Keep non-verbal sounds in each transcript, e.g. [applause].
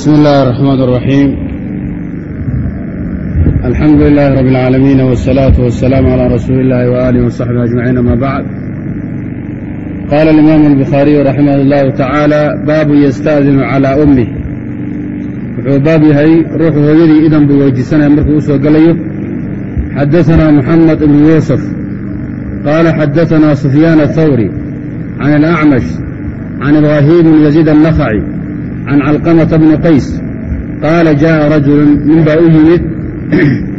بسم الله الرحمن الرحيم الحمد لله رب العالمين والصلاة والسلام على رسول الله وآله وصحبه أجمعين أما بعد قال الإمام البخاري رحمه الله تعالى baabu ystأdin عalى أmه wuxuu baab yahay ruuxu hooyadii idan buu weydiisanaya markuu u soo gelayo xadaثna محamed بن yuسف qala xadaثna سfyaan الثwري عن الأعmش عن إbrahيm بن يزيد النخعي can calqamata bni qays qaala jaaءa rajulu ninbaa u yimid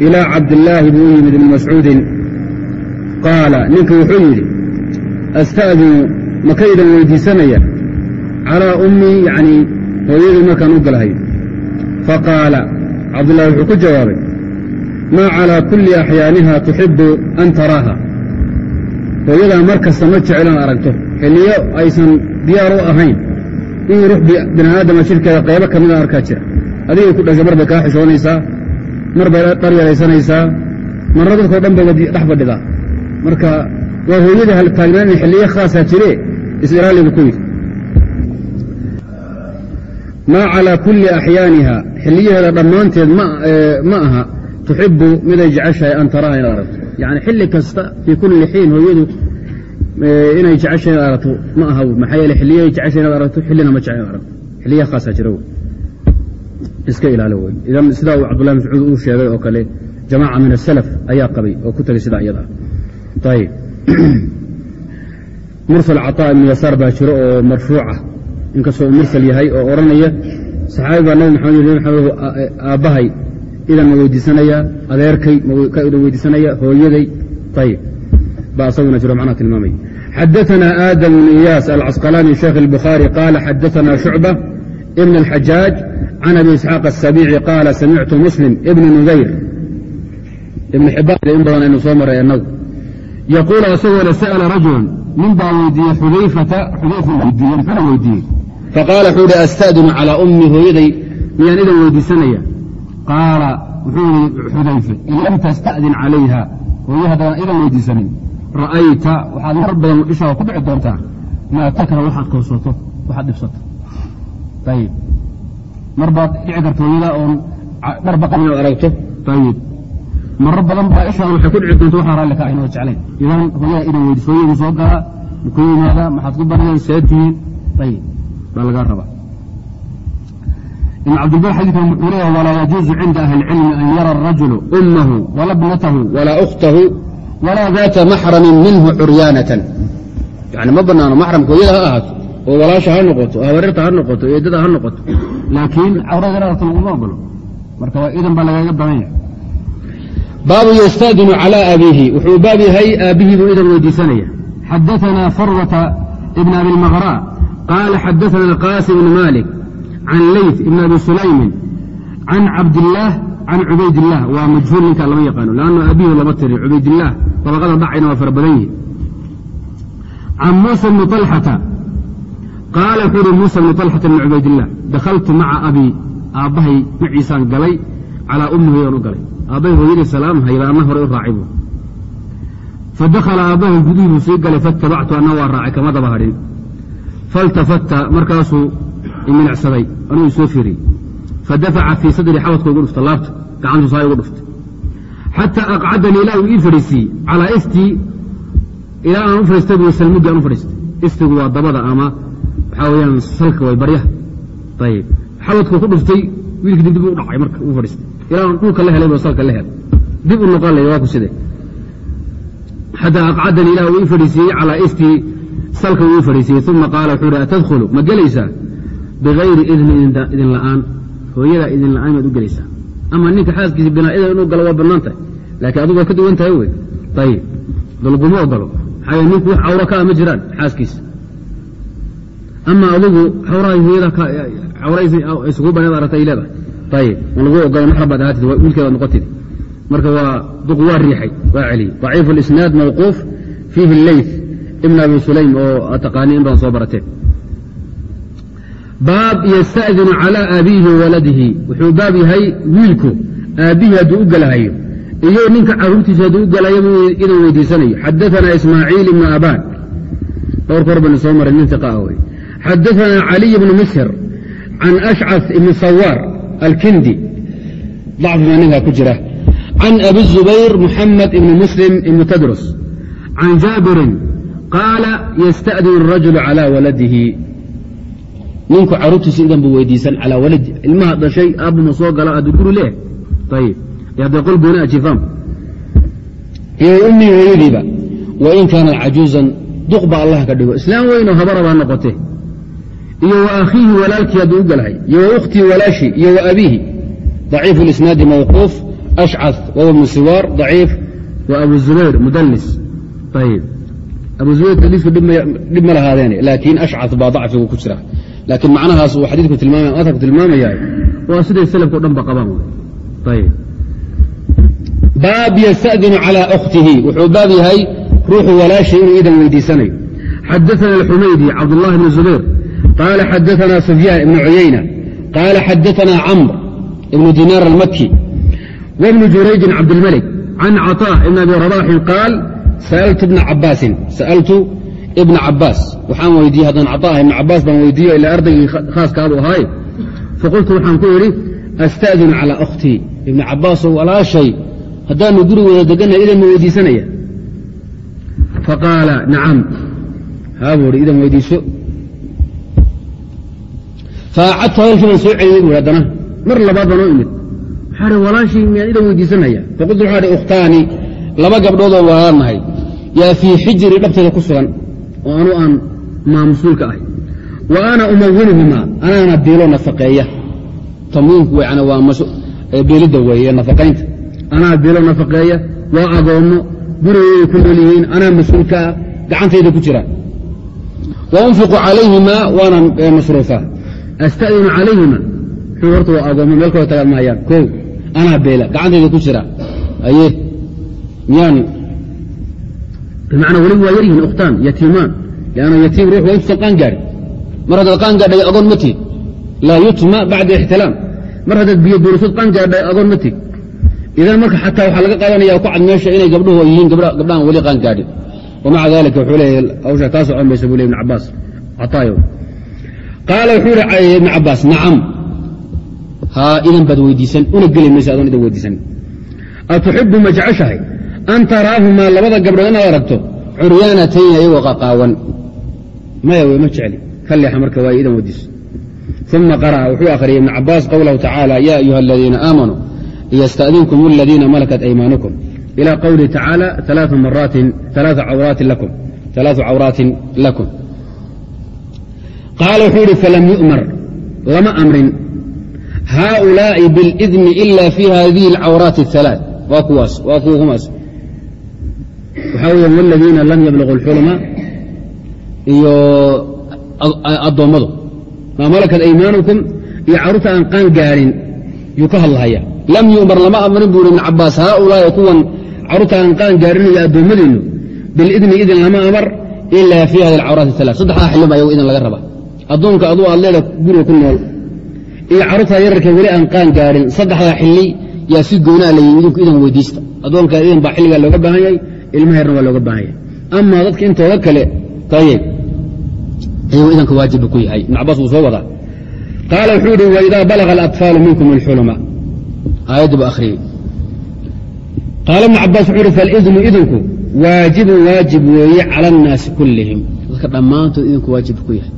ilaa cabdillaahi buu u yimid ibni mascuudin qaala ninkii wuxuu yidhi asta'dinu makaydan weydiisanaya calaa ummii yacnii hooyadii markaan u galhay faqaala cabdullahi wuxuu ku jawaabay maa calaa kulli axyaaniha tuxibbu an taraaha hooyadaa mar kasta ma jeclo in aragto xilliyo aysan diyaar u ahayn in ruux bini aadama shirkeeda qaybo ka mida arkaa jira. Adigay ku dhashay mar bay kaa xishoonaysaa mar bay dhar yaraysanaysaa marna dadkao dhan bay dhex fadhidaa marka waa hooyadii haltaagnaana xilliyo khaasaa jire is-ilaalibu ku yidhi. Maa calىa kulli axyaaniha xilliyaheeda dhammaanteed ma aha tuxibu miday jeceshahay an taraha inaad aragto. Yani xilli kasta fii kulli xiin hooyadu inay jeceshahay inaad aragto ma aha maxaa yeele xilliyahay jeceshahay inaad aragto xillina ma jecel inaad aragto xilliya khaasaa jira iska ilaalo wey idan sidaa uu cabdullahi mascuud uu sheegay oo kale jamaaca min asalaf ayaa qabay oo ku tagay sidaa iyada. Ah ayib [clears throat] mursal caطaa ibnu yasaar baa jiro oo marfuuca inkastoo uu mursal yahay oo odhanaya saxaabi baa nabi maxamed nabi maxamed aabbahay idan ma weydiisanaya adeerkay ka idan weydiisanaya hooyaday ayib baa asaguna jiro macnaha tilmaamaya xadaثna aadam bn iyaas alcasqalaani sheekh الbukhaarي qaala xadaثna shucbة ibn الxajaaج can abi isxaaq الsabiici qaala samictu muslim ibn nudayr ibn xibaan in badan aynu soo maray inagu yaquulu asagoo le sa'la rajulan nin baa weydiiyey xudayfata xudayfa weydiiye muxuuna weydiiyey faqaala wuxuu ihi asta'dinu calىa ummi hooyaday miyaan idan weydiisanaya qaala wuxuu yihi xudayfe in lam tasta'din calayha hooye haddaan idan weydiisanin ra'ayta waxaad mar badan ishaada ku dhici doontaa maa takra waxaad kowsato waxaad dhibsato. Ayib mar baad dhici karta hooyada oon dhar baqan inaad aragto. Ayib maro badan baa ishaada waxay ku dhici doonta waxaa raalli ka aynoo jeclayn. Idan hooyada idan weydiis hooyadu soo galaa ku yimaada maxaad ku baryeen seetihiin ayib baa lagaa rabaa. Ibn cabdilbar xadiikan wuxuu leeyahay walaa yajuuzu cinda ahli اlcilmi an yara arajulu ummahu wala bnatahu walaa ukhtahu walaa daata maxramin minhu curyaanatan yani ma banaano maxramka hooyada ha ahaato oo walaasha ha noqoto oo habareerta ha noqoto oo eedada ha noqoto laakiin cawrada inaadata laguma ogolo marka waa idan baa lagaaga badan yahay baabu ystadinu calى abiihi wuxuu baab yahay aabbihii buu idan weydiisanaya xadaثna farwata ibn abi اlmaqrا qaala xadaثna qaasim bn malik can leyt ibn abi sulaymin can cabdillaah can cubaydillaah waa majhuul ninkaa lama yaqaano lannu abiihu lama tiri cubaydillaah dabaqada dhacayna waa fara badan yihi can muusa bni alxata qaala wuxuu uhi muusa bni alxata bni cubaydillaah dakhaltu maca abii aabbahay maciisaan galay calaa ummi hooyaan u galay aabbahay hooyadii salaam hayba horey u raacay buu fadakhala aabbahay gudihii buu sii galay fatabactu anna waa raacay kama daba hadhin faltafatta markaasuu iminacsaday anuu isoo fiiriyey fadafaca fii sadri xabadka ugu dhufta laabta gacantu saa ugu dhuftay xataa aqcadanii ilaa uu ii fadhiisiiyey calaa istii ilaa aan u fadhiistay buu salmugii aan u fadhiistay istigu waa dabada ama waxaa weyaan salka way baryaha ayib xabadku ku dhuftay wiilkii dib u dhacay marka uu fadhiistay ilaa aan dhulka la helay buu salka la helay dib u noqon lay waa ku side xataa aqcadanii ilah uu ii fadhiisiiyey calaa istii salka uu ii fadhiisiiyey uma qaala wuxuu ihi atadkhulu ma gelaysaa bigayri idni idin la'aan hooyadaa idin la'aan maad u gelaysaa. Ama ninka xaaskiisa binaa'idan inuu galo waa bannaan tahay. Laakiin adigu ka duwan tahay wey ayib dalguma ogolo. Maxaa ninku wax cawro kaa ma jiraan xaaskiisa ama adigu cawraha hooyadaa cawra isugu banaad aragta ay leedahay. Ayib ma lagu ogolo maxram baad ahaatid wiilkeedaad noqotid. Marka waa duq waa riixay waa celiyey daciif اlisnaad mawquuf fiihi leyth ibn abi sulaym oo taqaani in soo barateen baab ysta'dinu calى abiihi waladihi wuxuu baab yahay wiilku aabbihii hadduu u galahayo iyo ninka caruurtiisa hadduu u galayo idan weydiisanayo xadaثana ismaaciil ibnu abaan dhowr kor baynu soo maray nin iqa wey xadaثana caliy bnu mishr can ashcas ibni sawaar alkindi dacfi baa ninkaa ku jira can abi zubayr muxamed ibni muslim ibni tadrus can jaabirin qaala yasta'din arajulu calaa waladihi ninku caruurtiisa idan buu weydiisan calaa waladi ilmaha dhashay aabuma soo gala aduu guri leeh ayib hadday qol gooni ajifaam iyo ummii hooyadiiba wain kaana cajuuzan duq ba allah ka dhigo islaam weynoo habarabaa noqote iyo wa akhiihi walaalkii hadduu u galahay iyo wa ukhtii walaashii iyo wa abiihi ضaciifu اlisnaadi mawquuf ashcad wahuwa bnu siwaar ضaciif wa abu zubayr mudlis ayib abu zubayr tadliisku dhib ma lahaadeene laakiin ashcad baa dacfigu ku jira laakiin macnahaas uu xadiidku tilmaamaya atarku tilmaamayaa waa siday salafka o dhan ba qabaan ayib baab ystadinu calى khtihi wuxuu baab yahay ruuxu walaashay inuu idan weydiisanayo xadaana اxumaydi cabdالlahi bn zubayr qaala xadaana sufyaan ibn cuyayna qaala xadaana camr ibn dinaar almaki wbnu jurayjin cabdاlmalik can caطاء ibn abi rabaxin qaal sa'altu ibna cabaasin ibna cabaas waxaan weydiiyey haddaan caطaah ibna cabaas baan weydiiyo ilaa ardaygii khaaskaadu ahaaye faqultu waxaan ku idhi asta'dinu calى khtii ibna cabaasow walaashay haddaanu gurigooda degannahay idan ma weydiisanaya. Faqaala nacam. Haabuu hi idan weydiiso. Faacadtu hadalkii baan soo celiyey bui haddana mar labaad baan oo imid. Waxaa hi walaashii miyaan idan weydiisanaya? Faqultu waxaa hi ukhtaani laba gabdhoodoo walaalanahay yaa fii xijiri dhabteeda ku sugan oo anu aan maamusuulka ahay. Wa ana umawinuhumaa anaana biilo nafaqeeya. Tamwiinku wayana waa biilidda weeye nafaqaynta. Anaa bilo nafaqeeya waa agoommo gurigooday ku nool yihiin anaa mas'uulka ah gacantayda ku jira. Wa unfiqu calayhimaa waana masruufaa asta'dinu calayhima muxuu horta waa agoommo meel kaloo tagaan kow anaa beela gacantayda ku jira. Aye miyaan bimacnaa weliba waa yar yihiin ukhtaan yatiimaan lianna yatiim ruux waa qaan gaadhin mar haddaad qaan gaadhay agoon ma tiid laa yutma bacda ixtilaam mar haddaad biyo buurisad qaan gaadhay agoon ma tiid idan marka xataa waxaa laga qaadanaya ku cad meesha inay gabdhuhu yihiin gabdhahan weli qaan gaadhin wamaca dalika wuxuu leeyahy hawsha kaa socon buu ley ibn cabaas cataayo qaala wuxuu ihi ibn cabaas nacam haa idan baad weydiisan una geli maysa adoon idan weydiisan atuxibu ma jeceshahay an taraahumaa labada gabdhood inaad aragto curyaanatayni ayagoo qaqaawan maya wey ma jecli ka leexa marka waa idan weydiiso uma qara'a wuxuu akhriyay ibn cabaas qowlahu tacaala ya ayuha aladiina aamanuu ystأdinkum اladiina malakat aymaanukum ilى qowlihi tacaalى ثalaaثu cawraatin lakum qaala wuxuu ihi falam yu'mar lama amrin haaؤulaaءi biاlإidni ila fi hadihi اlcawraati الثalaaث waa kuwaas waa kuwa kumaas waxaa weya wاladiina lam yabluqu اlxulma iyo addoommadu. Maa malakad aymaankum iyo carruurta aan qaan gaadhin yuu ka hadlahaya. Lam yumar lama amrin buu hi ibn cabaas haaulaahi kuwan carruurta aan qaan gaadhin iyo addoommadeennu bilidni idin lama amar ilaa fii hadi acawraati ala saddexdaa xilliba ayagu idin laga raba. Addoonka aduu aad leeda guriga ku nool iyo carruurtaa yararka weli aan qaan gaadhin saddexdaa xili yaa si goonaa layi idinku idin weydiista. Addoonka idin baa xilligaa looga baahan yahay ilmaha yarna waa looga baahan yahay amaa dadka intooda kale ayuu idanka waajibba ku yahay. Ibn cabaas wuu soo wadaa. Qaala wuxuu ihi waidaa balaga alatfaalu minkum alxulma aayaddu ba akhriyey. Qaala ibnu cabaas wuxuu uhi falidnu idinku waajibun waajib weeye cala annaasi kullihim. Dadka dhammaantood idinku waajib ku yahay.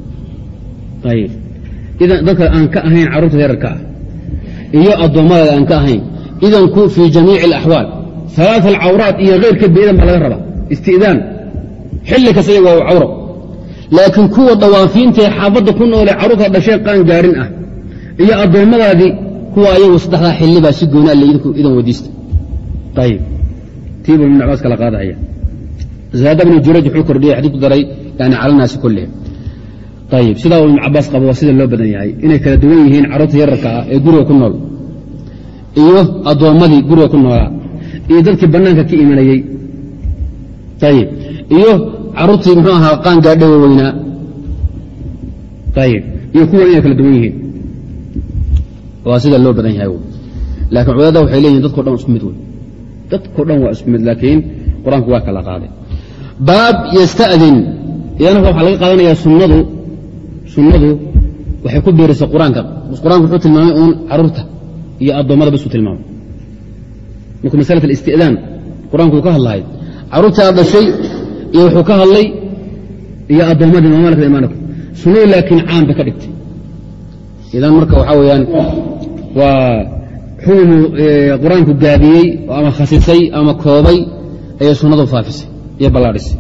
Ayib dadka aan ka ahayn carruurta yararka ah iyo addoommadaada aan ka ahayn idanku fii jamiici alaxwaal alaaa alcawraat iyo keyrkeedba idan baa laga rabaa isti'daan xilli kasta iyaga waa cawro laakiin kuwa dawaafiintaee xaafadda ku noolee carruurta dhashee qaan gaarin ah iyo addoommadaadii kuwa ayagu saddexdaa xilli baa si goonaa le idan weydiista ayib tiibuu ibn cabaas kala qaadahaya zaada bnu jurayj wuxuu kordhiyey xadiidku daray yani cala naasi kullihim ayib sidaa ibn cabaas qabo waa sida loo badan yahay inay kala duwan yihiin carruurta yararka ah ee guriga ku nool iyo addoommadii guriga ku noolaa iyo dadkii bannaanka ka imanayey ayib iyo carruurtii muxuu ahaa qaan gaadha waweynaa ayib iyo kuwan inay kala duwan yihiin. Waa sida loo badan yahay. Laakiin culamada waxay leeyihiin dadko dhan isku mid wey dadko dhan waa isku mid laakiin qur'aanku waa kala qaaday. Baab ysta'din iyana waxaa laga qaadanayaa sunnadu. Sunnadu waxay ku biirisay qur'aanka. Qur'aanku wuxuu tilmaamay uun carruurta iyo addoommada basuu tilmaamay markuu masalat alistidaan qur-aanku uu ka hadlahay carruurta aad dhashay iyo wuxuu ka hadlay iyo addoommadii mamalka imaanakum sunnadu laakiin caan bay ka dhigtay idan marka waxaa weeyaan waa xukumu qur-aanku gaabiyey ama khasisay ama koobay ayay sunnadu faafisay iyo ballaadhisay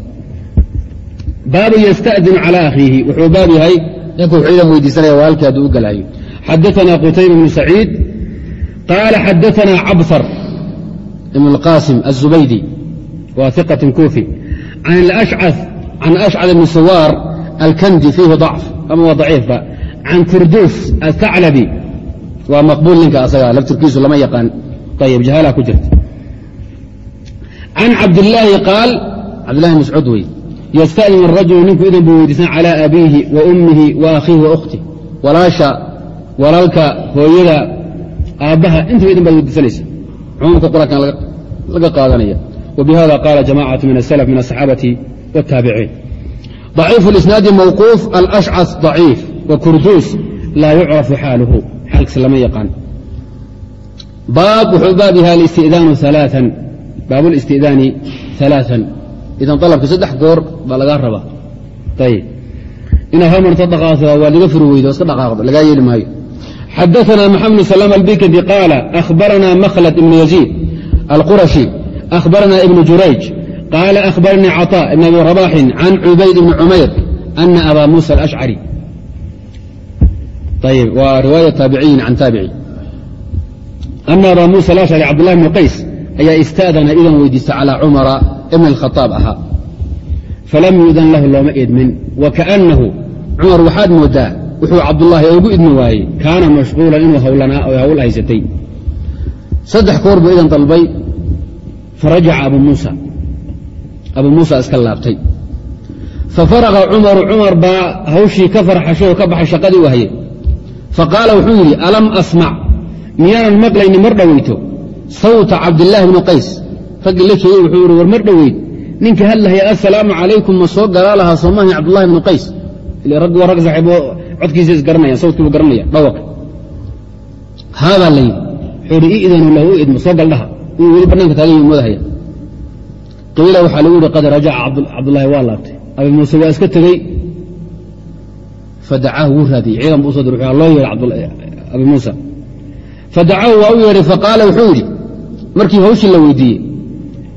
baabu ystadinu calى akhiihi wuxuu baab yahay ninka wuxuu idan weydiisanaya walaalkii hadduu u galayo xadaثna qutayba bnu saciid qaala xadaثna cabhar ibn اlqasim الzubaydi wa iqaة kufi can ashcad ibni suwaar alkandi fiihi ضacf ama waa daciifba can kurduus aلthaclabi waa maqbuul ninka asaga laftirkiisu lama yaqaan ayb jahala ku jirta can cabdillaahi qaal cabdillahi mascuud wey ystadin arajulu ninku idan buu weydiisan calى abiihi wa ummihi wa akhiihi wa ukhtih walaasha walaalka hooyada aabbaha intaba idan baad weydiisanaysa cumuumka qur-aankan laga qaadanaya wa bihada qaala jamacatu min aslf min asaxaabati wاtaabiciin ضaciifu اlisnaadi mawquuf alashcas ضaciif wa kurduus laa yucrafu xaaluhu xaalkiisa lama yaqaan baab wuxuu baab yahay alistidaanu aaaa baab اlistidaani ثalaaثan idan dalabka saddex goor baa lagaa rabaa ayib inaad hal marta dhaqaaqda waad iga furi weydo iska dhaqaaqdo lagaa yeeli maayo xadaثna mxamed بن سلام albikandi qaala أkhbarana makhlد ibn yaزيid alquraشhi أkhbarana ibn jurayj qaala أkhbaranii caطاء ibn abi رabaxin can cubayd ibn cumayr أna aba muسى الأشcري ayb waa riwaaya taabiciyin can taabici أna aba muسى الأشcري cabdالlah بn qays ayaa istaadana idan weydiista calى cumara ibn اlkhaaab ahaa falam yuudan lahu looma idmin wakaأnahu cumar waxaad moodaa wuxuu cabdullaahi ugu idmi waayey kaana mashquulan inuu hawl haysatay. Saddex koor buu idan dalbay farajaca abu muusa. Abu muusa iska laabtay. Fafaraqa cumaru cumar baa hawshii ka farxashay oo ka baxay shaqadii hayay faqaala wuxuu yidhi alam asmac miyaanan maqlayni mar dhoweyto sawta cabdillaahi bni qays. Raggii la joogay wuxuu yihi war mar dhoweyd ninka hadlahaya assalaamu calaykum ma soo galaa lahaa cabdullahi bnu qays? Ile raggi waa rag saaxiibo codkiisa isgaranayaan sawdkiibu garanaya dhawaqa haadaa la yidhi wuxuu ihi idanu lahu idmo soo galdhaha. Inuu weli bannaanka taagan yi moodahaya qiila waxaa lagu yihi qad rajaca cabdullaahi waa laabtay. Abi muuse waa iska tegey. Fadacaahu wuu raadiyey ciidan buu u soo dir loo yeehay abi muusa. Fadacaahu waa u yeedhay faqaala wuxuu yidhi markii hawshii la weydiiyey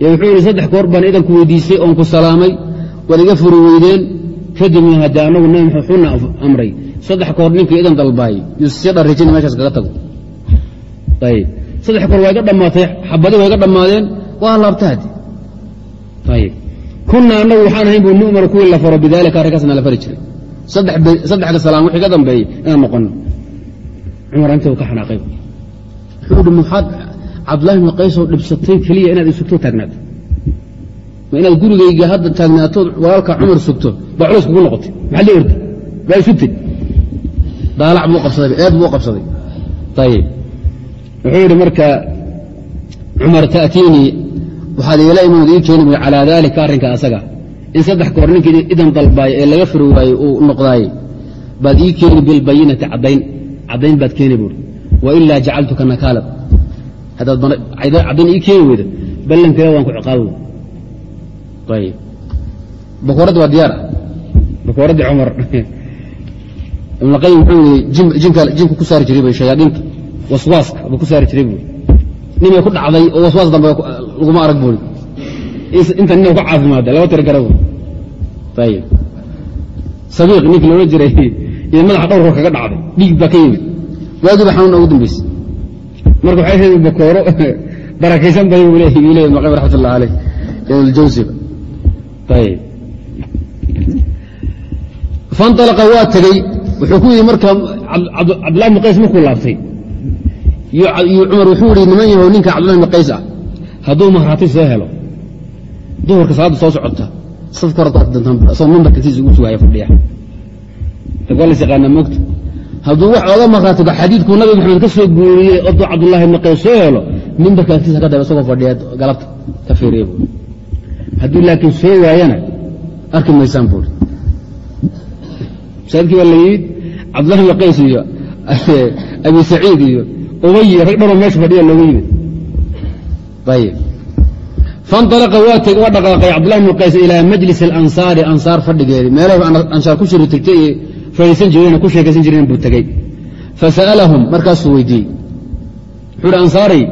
wuxuu yidhi saddex koor baan idanku weydiisay oon ku salaamay waad iga furi weydeen kadibna haddee annagu nabi maxamed xuna amray saddex koor ninkii idan dalbaayey yuusi dharrijina meeshaas kaga tago. Ayib. Saddex koor waa iga dhammaatay xabadi waa iga dhammaadeen waa laabta haddi ayib. Kunna annagu waxaan ahayn buu nu'mar kuwii la faro bidaalika arrinkaasna la fari jiray. Saddexda salaam wixii ka dambeeyey inaan noqono cumar inta uu ka xanaaqay. Wuxuu hi maxaad cabdullahi bni qaysoo dhibsatay keliya inaad isugto taagnaato ma inaad gurigayga hadda taagnaatood walaalka cumar sugto baa culays kugu noqotay. Maxaa la ordi baa isugtay daalac buu qabsaday eed buu qabsaday. Ayib wuxuu yidhi marka cumar ta'tiinii waxaad iila imanood ii keeni buui calaa daalika arrinka asaga. In saddex koor ninkii idan dalbaay ee laga furi waayey uu noqdaayey baad ii keeni bilbayinati caddayn. Caddayn baad keeni buuri wailaa jacaltuka nakaalan haddaad caddayn ii keeni weydo. Ballankeeda waan ku ciqaabi ayib bakooraddi waa diyaar bakooraddii cumar ibnulqayim wuxuu yidhi jinka ku saari jiray shayaadiinta waswaaska buu ku saari jiray buuri nimay ku dhacday oo waswaas dambe laguma arag buuri inta nina ka caafimaada laba tiri gara ayib sabiiq ninkii loodhan jiray iyo madaxa dhowrkor kaga dhacday dhiig baa ka yimid waagiiba xanuuna ugu dambaysay marka waxay ahayd bakooro barakaysan badan buu leeyahy ibn qayyim raxmat ullah aleyh ibnljawsiba ayib fanalaqa waa tegey wuxuu ku yidhi marka cabdullahi bn qays markuu laabtay cumar wuxuu yihi niman yahow ninka cabdullahi bn qays ah hadduu mahraati soo helo duhurka salaadda soo socota safka horsoo mambarkasiisa ugu sugaaya fadhiya. Waa las yaqaanaa moogta hadduu wax ooga maqaatigo xadiidkuu nabi maxamed ka soo guuriyey oduu cabdullahi ibni qays soo helo mimbarka agtiisa ka daba isagoo fadhiya galabta ka fiiriya buui hadduu laakiin soo waayana arki maysaan buuri masaajidkii baa la yimid cabdullahi bn qays iyo [laughs] abi saciid iyo ubay rag dharo meesha fadhiya looga yimid. Ayib fanalaqa waa dhaqaaqay cabdullahi bn qays ilaa majlis alansaari ansaar fadhigeedi. Meelaha ansaar ku shiri tirtay ee fadhiisan jireen ku sheekaysan jireen buu tegey fasa'alahum markaasuu weydiiyey. Wuxuu hi ansaaray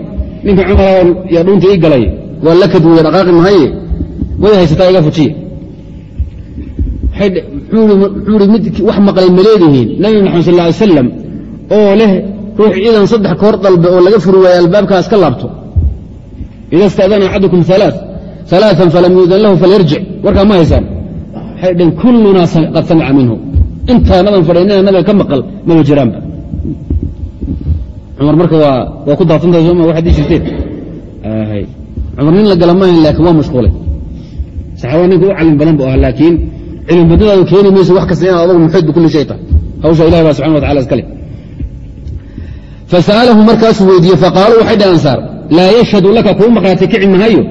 ninka cumar yaa dhuunta ii galay waa la kadweye dhaqaaqi mahaye way haysataa iga fujiya wuxuu mid wax maqlay ma leedihiin. Nabi maxamed sal ly salam oo leh ruux ciidan saddex koor dalbe oo laga furi waaye albaabkaas ka laabto ida istadana axadukum alaa alaaan falam yuudan lahu falyarjic warkaa ma haysaan. Waxay dheen kullunaa qad samica minhu. Intaanadan fadhiynana nabiga ka maqal maba jiraanba. Cumar marka waa ku daadsantahay sooma waxaad ii jirteen cumar nin la gala maahayn laakiin waa mashquulay saxaabada ninka u calim badan bu ah laakiin cilmi badnadaadu keeni mayso wax kasta inaad adugu muxid bikulli shay hawsha ilahi baa subxana wa tacala iskale fasa'alahu markaasuu weydiiyey faqaaluu waxay dhaheen ansaar laa yashhadu laka kuu maqlaati kici mahayo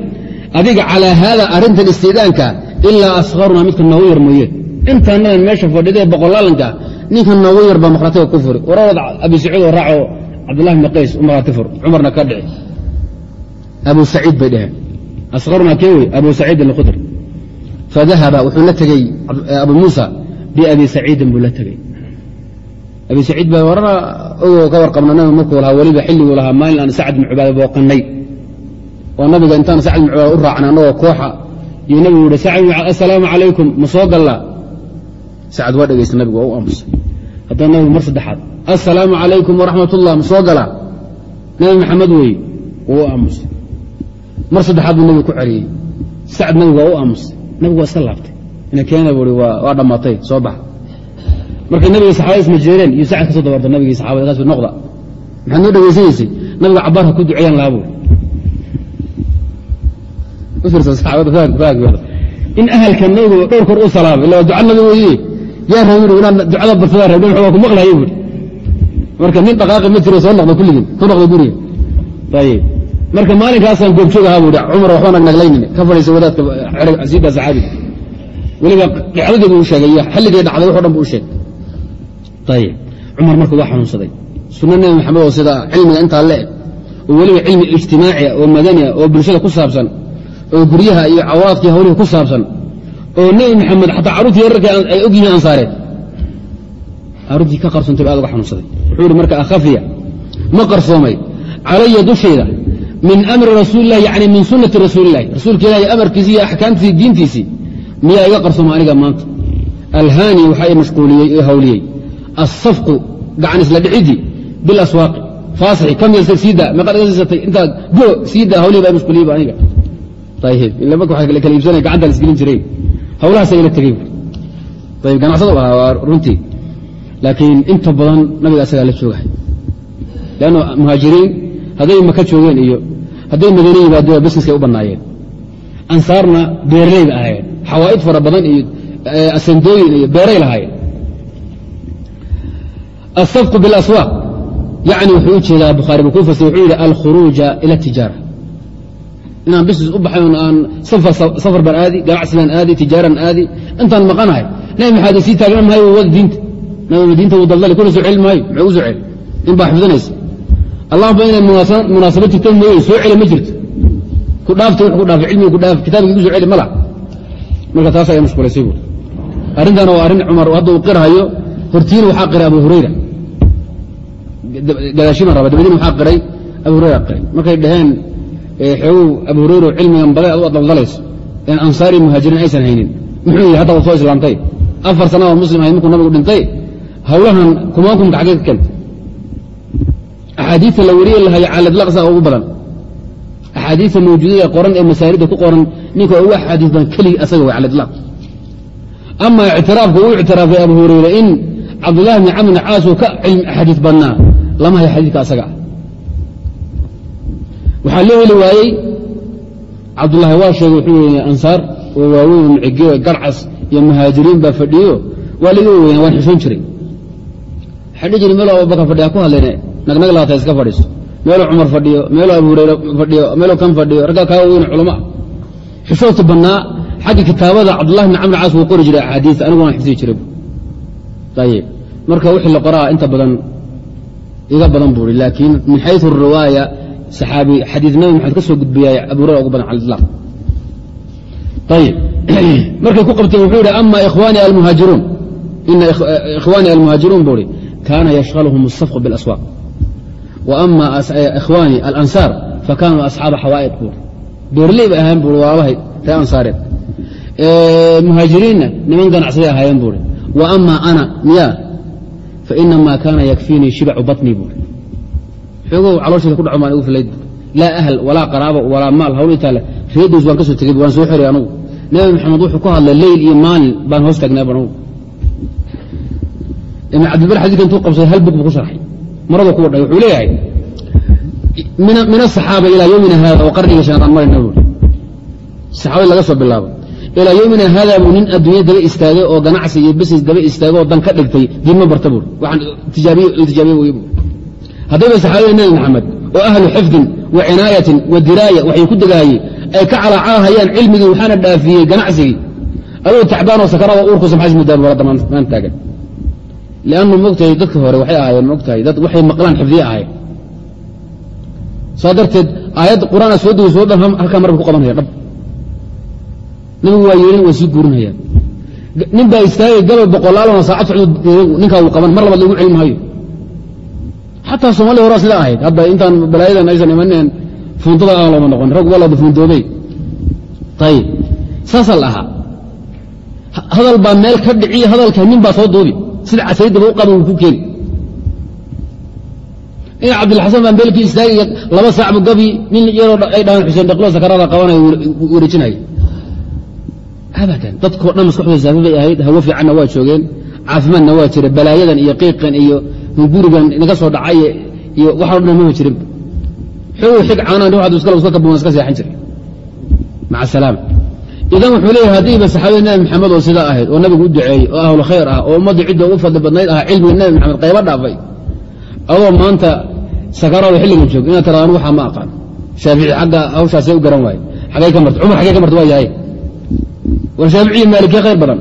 adiga calaa haada arrintan istiidaanka ilaa askarunaa midka noogu yar mooye. Intaanadan meesha fadhidee boqolaalanka ninka noogu yar baa ku furi. Warawad abi saciid oo raaco cabdullahi bni qays u maqhraati fur cumarna ka dhici. Abu saciid bay dheheen askarunaa kee wey? Abu saciid alkhudri fadahaba wuxuu la tegey abu muusa biabi saciidin buu la tegey abi saciid baa warana ogoo ka warqabna nabiga markuu lahaa weliba xilliguu lahaa maalin aan sacad bin cubaada booqannay oo nabiga intaan sacad bin cubaada u raacna annagoo kooxa iyo nabigu yihi sacad assalaamu calaykum ma soo gallaa sacad waa dhegeysta nabigu waa u aamusay haddana nabigu mar saddexaad assalaamu calaykum waraxmat ullah ma soo galaa nabi maxamed weeye wuu u aamusay mar saddexaad buu nabigu ku celiyey sacad nabigu waa u aamusay nabigu waa iska laabtay ina keena bui waa dhammaatay soo baxa markay nabiga saxabada isma jeereen iyo sacad ka soo dabarta nabigii saxabada kaas noqda. Maxaad noo dhegaysanaysay nabiga cabaar ha ku duceeyaan lahaa buuri u fiirsa saxaabada fahankooda in ahalka nabigu dhowr kor u salaamay illa waa duca nabi weeye. Yaa rabi ui inaad ducada badsadaa rabdhe waa ku maqlahaye buuri marka nin dhaqaaqi ma jiro soo noqda kulligin ku noqda guriga. Ayib marka maalinkaasaan goobjoog ahaa buui cumar waxba nagnaglaynin ka fadhiisa wadaadka siida saxaabiga weliba dhacdadii buu u iyo xilligay dhacday waxo dhan bu u ayib cumar marka waa xanuunsaday. Sunna nebi maxamed oo sida cilmiga intaa le-eg oo weliba cilmi ijtimaacia oo madania oo bulshada ku saabsan oo guryaha iyo cawaadkii hawlihi ku saabsan oo nebi maxamed xataa carruurtii yararka ay og yihiin carruurtii ka qarsoontay ba aad uga xanuunsaday. Wuxuu ihi marka akhafiya ma qarsoomay. Calaya dushayda min amri rasuulilah yani min sunati rasuulilahi rasuulka ilahi amarkiisii iyo axkaamtiisii diintiisii. Miyaa iga qarsooma aniga maanta? Alhaani waxaa i mashquuliyey hawliyey. Asafqu gacan isla dhicidii bilaswaaqi. Faasixi kam yasir siidaa meeqaad iga siisatay intaa go siidaa hawlihii baa mashquuliyey ba aniga. Ayib ila marka waxa kala iibsanaya gacantaa la isgelin jiray. Hawlahaasa ila tegey ayib ganacsada ahaa waa runtii. Laakiin inta badan nabiga asagaa la joogahay. Leanno muhaajiriin hadday maka joogeen iyo hadday madiine yimaadeen busineska u bannaayeen ansaarna beerley ba ahaayeen xawaa'id fara badan iyo asandooyin iyo beeray lahaayeen. Asafqu bilaswaaq. Yani wuxuu u jeedaa bukhaari buu ku fasir wuxuu yidhi alkhuruuja ila tijaara. Inaan business u baxay on aan safar baan aadi ganacsi baan aadi tijaaran aadi intaan maqanahay. Nabi maxamed sii taagna maayo wada diinta. Nabi diinta wuu daldali kuna soo celi maayo. Muxuu u soo celi in baa xifdinaysa allahuma inay munaasabad jirto mooye soo celi ma jirto. Ku dhaafta wux ku dhaafay cilmiga ku dhaaf kitaabkii ku celi mala marka taas ayaa mashquulaysay buuri arrintan waa arrin cumar hadda uu qirhayo hortiina waxaa qiray abu hurayra. Gadaashiman raba dabadiina waxaa qiray abu hurayra qiray. Markay dhaheen xoogow abu hurayra cilmigan baday ad u daldalayso een ansaari muhaajiriin aysan haynin. Muxuu yihi hadda waad soo islaamtay afar sana oo muslim ahay markuu nabigu dhintay. Hawlahan kumaankumka xaggee ka keentay axaadiista la wariye lahayo caaladlaqsa ugu badan axaadiista mawjuudada qoran ee masaarida ku qoran ninka ugu axaadiis badan keligii asaga way caaladlaq ama ictiraafka uu ictiraafay abu hurayre in cabdullahi bni camr bn uu ka cilmi axaadiis badnaa lama hayo xadiidka asaga waxaa loo heli waayey cabdullaahi waa sheegay wuxuu yii ansaar oo waaweyn mcigeyo garcas iyo muhaajiriin baa fadhiyo waa laga weyna waan xusoon jiray waxaa dhihi jiri meeloo abubakar fadhiya ku hadlayne nagnag laata iska fadhiiso meeluu cumar fadhiyo meeluu abu hureyre fadhiyo meeluu kan fadhiyo raggaa kaa waweyn culama xishoodtu badnaa xagga kitaabada cabdulahi bn camr caas wuu qori jiray axaadiis anigu xifsii jiray. Ayib marka wixii la qoraa inta badan iga badan buui laakiin min xayu riwaaya saxaabi xadiis nabi maxamed ka soo abu hurera ugu badan cala ayib [clears throat] markay ku qabteen wuxuu yidhi ama ikhwaani almuhaajiruun. Ina ikhwaani almuhaajiruun buu hi kaana yashhaluhum asafqu biاlaswaaq wa ama ikhwaani alansaar fakanuu asxaaba xawaa'id buuri beerley bay ahayn buuri waabahay ree ansaareed muhaajiriinna niman ganacsaday ahaayeen buuri wa ama ana miya fainamaa kaana yakfiinii shibacu baطnii buuri xoogow calooshayda ku dhaco maan igu filayd laa ahl walaa qaraabo walaa maal hawl intaa reedows waan ka soo tegey waan soo xeray anugu nabi maxamed wuxuu ku hadlay leyl iyo maalin baan hoos taagnaa anugu ibn cabdibar xadidka intuu qabsaday hal bug buu ku sharxay marada kuwa dhay wuxuu leeyahay min asaxaaba ilaa yowmina haada oo qarnigii shanaad aan marayna buuri saxaabadii laga soo bilaabo ilaa yowmina haada buu nin adduunya daba istaagay oo ganacsi iyo business daba istaagay oo dan ka dhigtay diinma barta buuri waxaan tijaabiye weye buuri haddayba saxaabada nebi maxamed oo ahlu xifdin wa cinaayatin wa diraaya waxay ku degaayey ay ka calaacalahayaan cilmigii waxaana dhaafiyey ganacsigii. Adoo tacbaanoo sakarada uurkuusa maxays mudaan walada maan taagan liannu mogtahay dadka hore waxay ahaayeen mogtahay dad waxay maqlaan xifdiye ahayen saa darteed aayad qur'aana soo degay soo dhan halkaa marba ku qabanaya dhab nabigu waa yeelin way sii guurinayaan nin baa istaagay gabal boqolaalona saacad socdo ninkaa uu qaban mar labaad lagu celin maayo xataa soomaliya horaa sida ahayd hadda intaan balaayadan aysan imaneen fuuntada aan looma noqon rag walada fuundoobey ayib saasaa la ahaa hadal baa meel ka dhiciy hadalka nin baa soo duubi sida casaydaba u qaban wuu ku keeni ina cabdilxasan baa meelkii istaagaya laba saacbu gabi nin yaroo ay dhahaan xuseen dhaqlo sakarada qabanaya wareejinaya abadan dadkao dhan maskaxdooda saafi bay ahayd hawo fiicanna waa joogeen caafimaadna waa jira balaayadan iyo qiiqan iyo gurigan inaga soo dhacay iyo waxao dhan mama jirin. Xoog xig caanaan ruuxaad iska kabuman iska seexan jiray. Maca salaama idan wuxuu leeyahay haddiiba saxaabada nabi maxamed oo sidaa ahayd oo nabigu u duceeyey oo ahlu khayr ah oo ummadda cidda ugu fadli badnayd ah cilmiga nabi maxamed qaybo dhaafay. Adoo maanta sakaraada xilligan joog inaad tiraada anu waxaa ma aqaan. Shaafici xagga hawshaasee u garan waaye xagay ka marta cumar xagay ka marta waa yahay. War shaaficiyo maalikee khayr badan.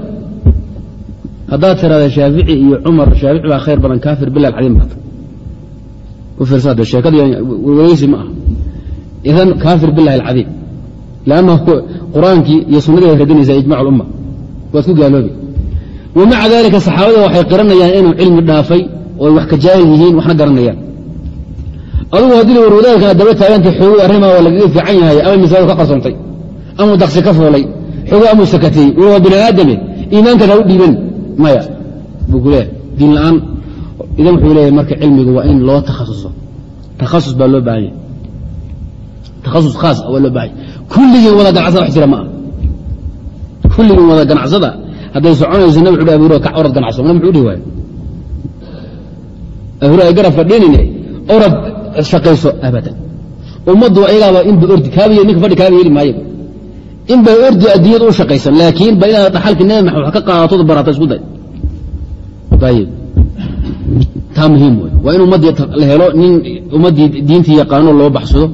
Haddaad tiraada shaafici iyo cumar shaafici baa khayr badan kaafir bila alcadiim baata ku fiirsaade sheekada warwareysi ma aha. Idan kaafir bilahi alcadiim lannahu qur'aankii iyo sunnadii ay radinaysaa ijmac lumma waad ku gaaloobi wa maca dalika saxaabada waxay qiranayaan inuu cilmi dhaafay oo ay wax ka jaahil yihiin waxna garanayaan adugu haddii wadaadkana daba taaganta xoogay arrimaa waa lagaga fiican yahay ama misaadu ka qarsoontay amuu daqsi ka foolay xoogo amuu sakatay waa bini aadame iimaankaada u dhiiban maya buu ku leeyahay diin la'aan idan wuxuu leeyahay marka cilmigu waa in loo takhasuso takhasus baa loo baahan takhasus khaas waa loo baahan yahay kulligiin wada ganacsada wax jira ma ah kulligiin wada ganacsada hadday soconayso nabi wuxu abu hurera kac orad ganacso. Nabi muxuu dhihi waayo. Ay garab fadhiinine orad shaqayso abadan. Ummaddu ayagaaba inba ordi kaaba ninka fadhi kaaba maayo. Inba ordi adduunyada u shaqaysan laakiin ba inaad dhaxalka nabi maxamed wax ka qaadatood barata isku day ayib taa muhiim wey waa in ummaddii la helo nin ummaddii diintii yaqaano loo baxsado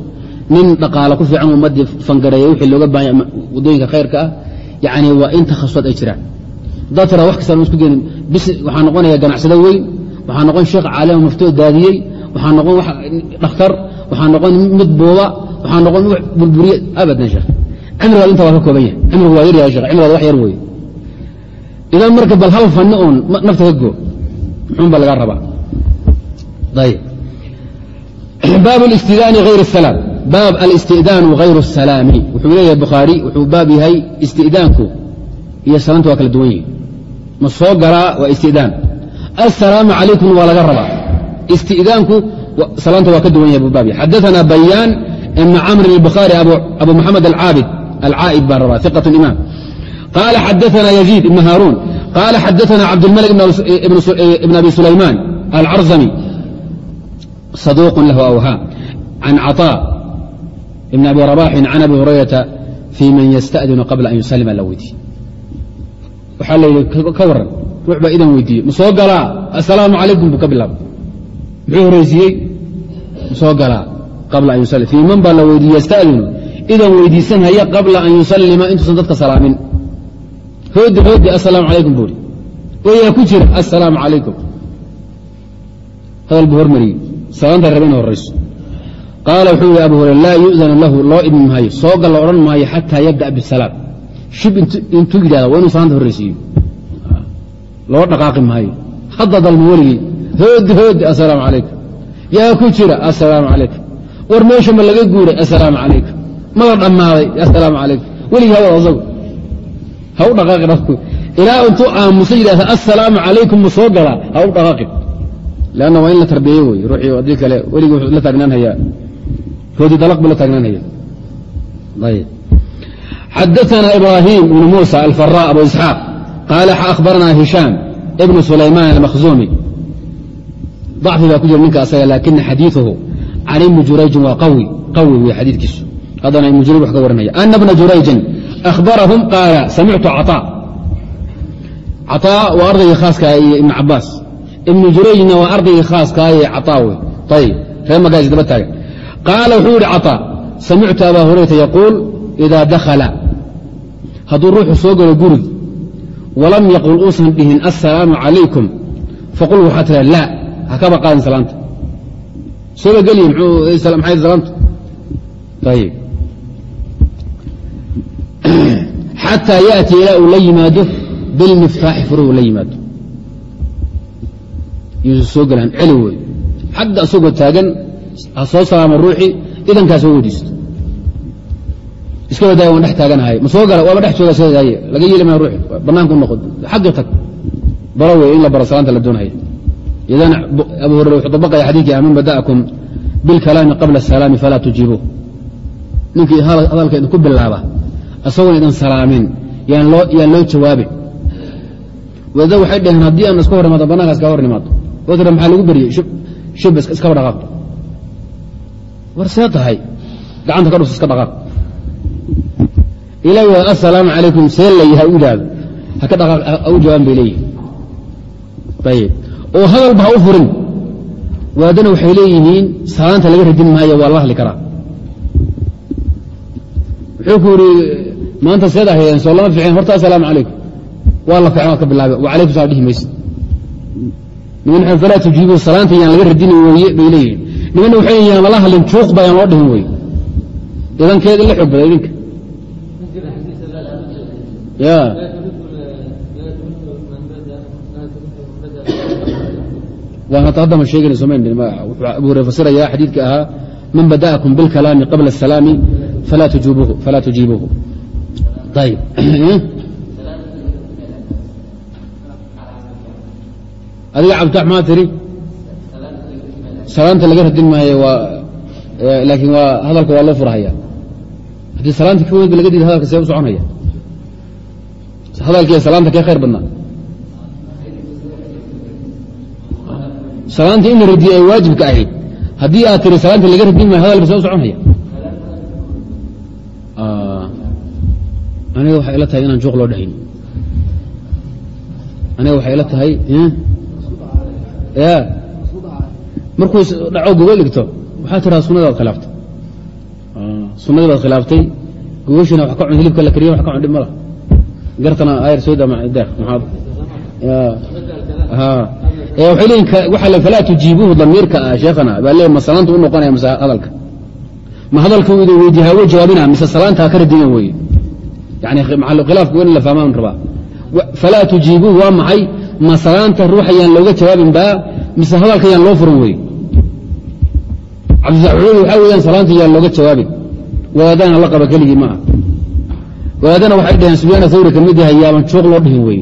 nin dhaqaala ku fiican ummaddii fangareeya wixii looga baahanya waddooyinka khayrka ah yacni waa in takhasusaad ay jiraan haddaad tiraa wax kastaan isku geenin bis waxaa noqonaya ganacsado weyn waxaa noqon sheekh caalima muftoo daadiyey waxaa noqon dhakhtar waxaa noqon mid booba waxaa noqon burburiye abadan sheekh cimrigaad inta waa ka kooban yahay cimrigu waa yaryahay sheekh cimrigaad wax yar weeye idan marka bal hal fanni oon nafta ka goo muxuun baa laga rabaa ayb baab الاstidاni غayr الsلاam baab alاstidaanu غayr الsalaami wuxuu leeyahay bukhaari wuxuu baab yahay istidaanku iyo salaanta waa kala duwan yihin ma soo galaa waa istidaan aلsalaamu calaykum waa laga rabaa istidaanku salaanta waa ka duwan yahay buu baab yahay xadaثana bayaan ibn camr الbukhaari abu moxamed alcaabid alcaa'id baan rabaa ثiqaة imaam qala xadaثana yaزيid ibn haaruun qala xadaثana cabdالmلك ibn abi sulayman alcarzmi صدوق له أوهام عن عطاء ibn abi rabaxin can abi hurayrata fii man yastadinu qabla an yusalima la weydiye waxaa la yidhi ka waran ruux baa idan weydiiye ma soo galaa assalaamu calaykum buu ka bilaabay muxuu horeysiiyey ma soo galaa qabla an yusalim fii man baa la weydiiye yastadinu idan weydiisanhaya qabla an yusallima intuusan dadka salaamin hoodi hoodi assalaamu calaykum buu ihi wayaa ku jira assalaamu calaykum hadal buu hormariyey salaanta rabe in horayso qaala wuxuu yihi abu hurayra laa yu'danu lahu loo idmi maayo soogal la odhan maayo xataa yabda' bisalaam shib intuu yidhahda waa inuu salaanta horraysiiyo loo dhaqaaqi maayo. Hadda dalma weligii hoodi hoodi assalaamu calaykum. Yaa ku jira assalaamu calaykum. War meesha ma laga guuray assalaamu calaykum. Mala dhammaaday assalaamu calaykum. Weligii hawad asagu. Ha u dhaqaaqi dadku ilaa intuu aamusa yidhahda assalaamu calaykum ma soo galaa ha u dhaqaaqi. Lanna waa in la tarbiyeyo wey ruuxii haddii kale weligii wuxuu la taagnaan hayaa hoodi dalaq buu la taagnaan haya ayb xadaثna ibrahim ibn muسى alfara abu isxaaq qaala akhbarana hishaam ibn sulayman almakhzumi ضacfi baa ku jira ninka asaga lakina xadiiثuhu can ibni jurayjin waa qawi qawi wey xadiikiisu haddana ibnu jurayj wax ka warinaya ana bna jurayjin akhbarahum qaala samictu caطاء caطاء waa ardaygii khaaska iyo ibn cabaas ibnu jurayjna waa ardaygii khaaskaaye caطاء wey ayb ree magaas daba taagan qaala wuxuu yidhi caطaa samictu abaa hurayra yaquul idaa dakhala hadduu ruuxu soo galo gurigi walam yaqul uusan dhihin assalaamu calaykum faqul waxaa tira laa ha kaba qaadin salaanta sooba geliye maxay salaamtu ayib xataa yaأti ilaa uu la yimaado bilmiftaaxi furuu la yimaado yuusan soo gelahan celi wey xagga isagoo taagan ha soo salaamo ruuxii idankaa soo weydiisto. Iska wadaaya waan dhex taaganahay ma soo gala? Waaba dhex jooga iska wadaaye laga yeeli maya ruuxi. Bannaanka u noqo xagga tag. Baro wey in la baro salaanta la doonaya idan abu hurere wuxuu dabaqaya xadiidkii man bada'akum bilkalaami qabla asalaami falaa tujiibuuh ninkii hadalka idinku bilaaba isagoon idan salaamin yaan loo jawaabin wada waxay dhaheen haddii aan iska hor imaado bananka iska hor imaado oo tira maxaa lagu beriyey shib iskaba dhaqaaq war see tahay. Gacanta ka iska dhaqaaq. Ila waa assalaamu calaykum. See la ha u idhaahdo haka dhaqaaq ha u jawaaban bay leeyihiin ayib oo hadalba ha u furin. Waadana waxay leeyihiin salaanta laga radin maayo waa la hadli karaa. Wuxuu ku yidhi maanta seed ahaydeen soo lama ficin horta assalaamu calaykum. Waa la fiican waad ka bilaabay wa calaykum salam dhihi mayse niman waxay falaa tujiibu salaanta yaan laga radini weye bay leeyihiin nimanna waxay yaan lala hadlin juuq ba loo dhihin wey idankeeda la xoog bada idinka ya waanata haddama sheegayna somayn abu hurere fasiraya xadiidka ahaa man bada'akum bilkalaami qabla asalaami falaa tujiibuuhu ayb [clears throat] adiga cabditax maa tiri salaanta laga radin maayo laakiin waa hadalka waa loo furahaya. Haddii salaanta ka weynka laga diida hadalka see u soconaya. Hadalkiiyo salaanta kee khayr badnaa? Salaanta in la radiye ay waajibka ahayd. Haddii aad tiri salaanta laga radin maayo hadalka see u soconaya. Aniga waxay ila tahay inaan juuq loo dhahayn aniga waxay ila tahay ya markuu dhaco gogol dhigto waxaa tiraa sunadaad khilaaftay sunadii baad khilaaftay gogoshina wa ka cun hilibka la kariya wax ka cun dhib mala gartana ayr soo dama deeq maxaad. Waxay waxaa le falaa tujiibuuhu damiirka ah sheekhana baa leeyahy ma salaanta u noqonaya mise hadalka. Ma hadalka idin weydiihaawo jawaabina mise salaanta ha ka radina weeye yani khilaafku in la fahmaan rabaa falaa tujiibuuhu waa maxay? Ma salaanta yaan looga jawaabin baa mise hadalka loo furan wey cabdisaxuud waxaa weyaan salaanta yaan looga jawaabin wadaadana la qaba keligii maaha wadaadana waxay dhaheen sufyaan thawri ka mid yahay yaaban juuq loo dhihin wey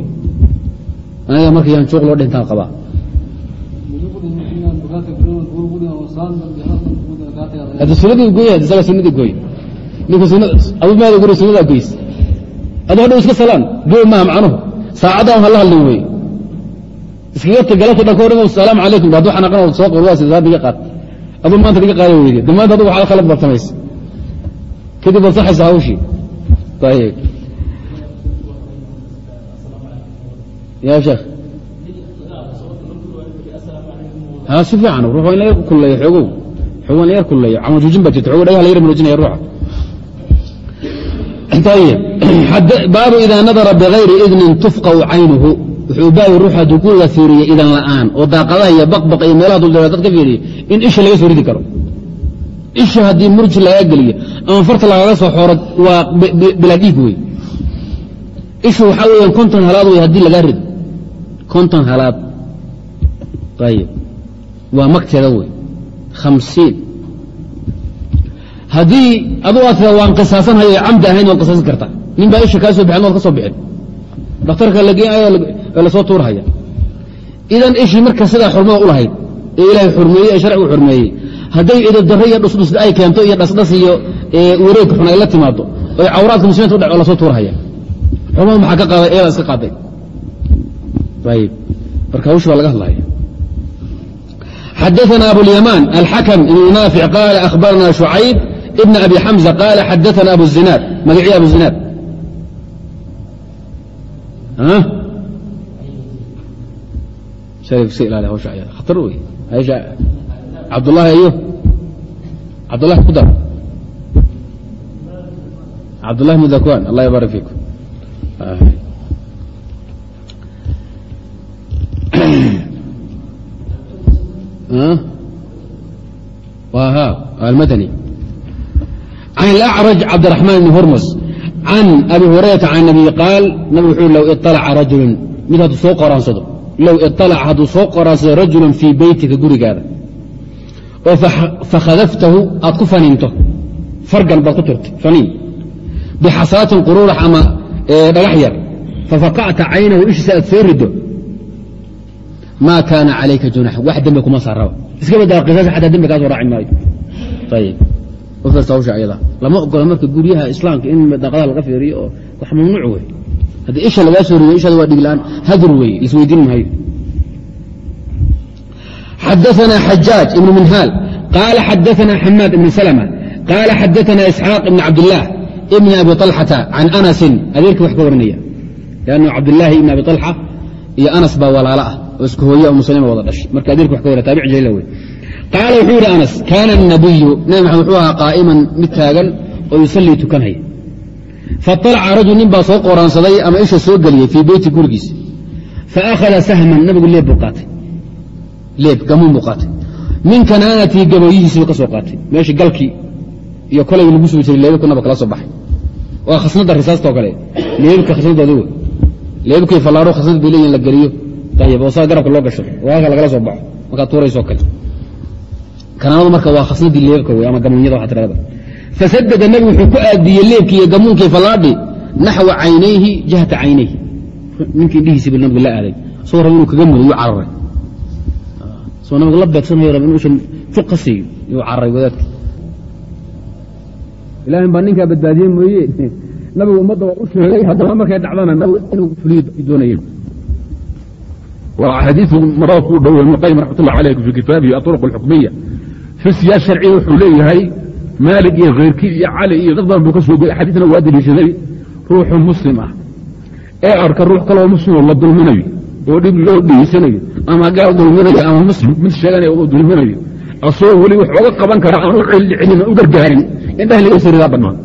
aniga marka yaan juuq loo dhihintaan qabaa. Hadda sunadii goy isaga sunadii goy ninka adu maada guri sunadaa goys adu hadhow iska salaan goy maaha macnuhu saacaddan ha la hadlin wey iskaga tag galabta dhan ka hor asalaamu calaykum hadduu xanaaqan soo qawaa sidaad iga qaad aduu maanta iga qaada weyde de maanta adugu waxaad khalad bartamaysa. Kadib baad saxaysa hawshii. Ayib ya sheekh. Ha si fiican ruux waa in la yar kulleeyo xoogow xoog waa in la yar kulleeyo camajuujin baa jirta. Xogo dhagaha la yar maroojinaya ruuxa. Baabu ida nadara bغayri idnin tufqau caynuhu wuxuu baayay ruux hadduu guriga fiiriyo idan la'aan oo daaqadaha iyo baqbaq iyo meelaha duldara dad ka in isha laga soo ridi karo. Isha haddii murji lagaa geliyo ama farta lagaga soo xooro waa bilaa wey ishu waxaa weeyaan konton halaad wey haddii lagaa rido konton halaad. Ayib waa magteeda wey hamsiin haddii adu aad tira waan qisaasanhayo camdi ahayn waad qisaasan kartaa. Nin baa isha kaa soo bixin waad ka soo bixin. Dhakhtarka lageenaya la soo tuurhaya idan ishii marka sidaa xurmada u lahayd ee ilaahay xurmeeyey ee sharcigu xurmeeyey hadday idadaro iyo dhusdhusda ay keento iyo dhasdhas iyo wareeg xun ay la timaado oy cawraadka muslimiinta u dhaco la soo tuurhaya xurmada maxaa ka qaaday? Eedaa iska qaaday. Ayib marka hawshi baa laga hadlaya xadaثna abulyamaan alxakm ibn naafic qaala akhbarna shucayb ibn abi xamza qaala xadaثna abu zinaad magacii abu zinaad khatar wey cabdulahi ayo cabdulahi ku dar cabdulahi mudakwan allah ybarik fiikum almadani can اlأcraj cabdiraxmaan bn hormus can abi hurayrata can nabiy qaal nabig wuxuu low iطalaca rajulun mid hadduu soo qoraansado low iطalaca hadduu soo qoraansado rajulun fii beytika gurigaada. oo fakhadaftahu aad ku faniinto fargan baad ku turtay faniin bixasaatin quruurax ama dhagax yar fafaqacta caynahu ishiisa aad soo rido maa kaana calayka junax wax dembe kuma saaraba iska badaa qisaas xataa dembe kaa raaci maayo ayib ufirta hawsha ayada lama ogola marka guryaha islaamka in daaqadaha laga fiiriyo oo wax mamnuuc wey haddii isha lagaa soo rido ishada waa dhiglaan hadur wey lisweydiin maayo xadaثna xajaaج ibn minhaal qaala xadaثna xamaad ibn slmة qaala xadaثna isxaaq ibn cabdالlah ibn abi طalxata can anasin adeerkii wax ka warinaya lannu cabdilaahi ibn abi طalxa iyo anas baa walaalo ah oo isku hooye muslima wada dhashay marka adeerki wax ka wariya taabic jaliila wey qaala wuxuu yidhi anas kaana الnabiyu nabi maxamed wuxuu ahaa qaa'iman mid taagan oo yusallii tukanhaya faطalaca rajul nin baa soo qoraansaday ama isha soo geliyey fii beyti gurigiisa faakhada sahman nabigu leeb buu qaatay leeb gamuun buu qaatay min kanaanatii gabayhiisiibu ka soo qaatay meeshii galkii iyo kolay lagu sugi jiray leebabkunaba kala soo baxay waa khasnadda risaastao kale leebabka khasnadoodi wey leebabkii fallaaro khasnad bay leeyihiin la geliyo ayib oo saa garabka loo gasho oo halka lagala soo baxo markaad tuuraysoo kale kanaanadu marka waa khasnadii leebabka wey ama gamuunyada waxaa tirada fasdda nabig wuxuu ku aadiyey leebkii iyo gamuunkii falaadhi naxwa caynayhi jahta caynayhi. Ninkii dhihiisiiba nabiga la aaday. Soo rab inuu kaga muriyo cararay. Soo nabiga la beegsanayo rab inuusan fuq siiyo yuu cararay wadaadki ilaahin baa ninkaa badbaadiyey mooye. [laughs] Nabigu ummadda waa u sheegay haddana markay dhacdana nabigu inuu fuliyo doonayeen waa marada ku dhowey ibnu qayim raxmat ullahi fi kitaabihi aطuruq اlxukmiya fisyaa sharciya wuxuu leeyahay maalig iyo khayrkii iyo cali iyo dad badan buu ka soo goy xadiisna waa deliishaday ruuxu muslim ah. Ee arka ruux kaloo muslimoo la dulminayo oo dhib loo dhigeysanayo ama gaal dulminayo ama muslim mid sheeganaya oo dulminayo asagoo weli wax oga qaban kara aan u celcelin u gargaarin indhaha laga saridaa bannaan.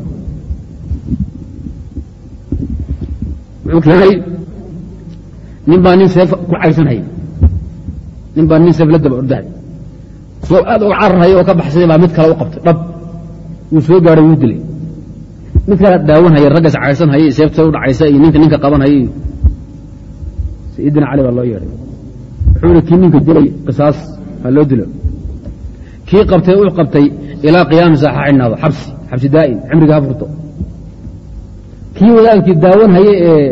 Wuxuu keenay nin baa nin seef ku caysanhaya nin baa nin seef la daba ordahay soo aad uga cararhaya oo ka baxsaday baa mid kale u qabtay. Dhab wuu soo gaadhay wuu dilay. Mid kale daawanhaya raggas caysanhaya seefta u dhacaysa iyo ninka ninka qabanhaya iyo sayidina cali baa loo yeedhay. Wuxuu ihi kii ninka dilay qisaas ha loo dilo. Kii qabtay u qabtay ilaa qiyaami saaxa xidhnaado xabsi xabsi daa'im cimriga ha furto. Kii wadaadkii daawanhaye ee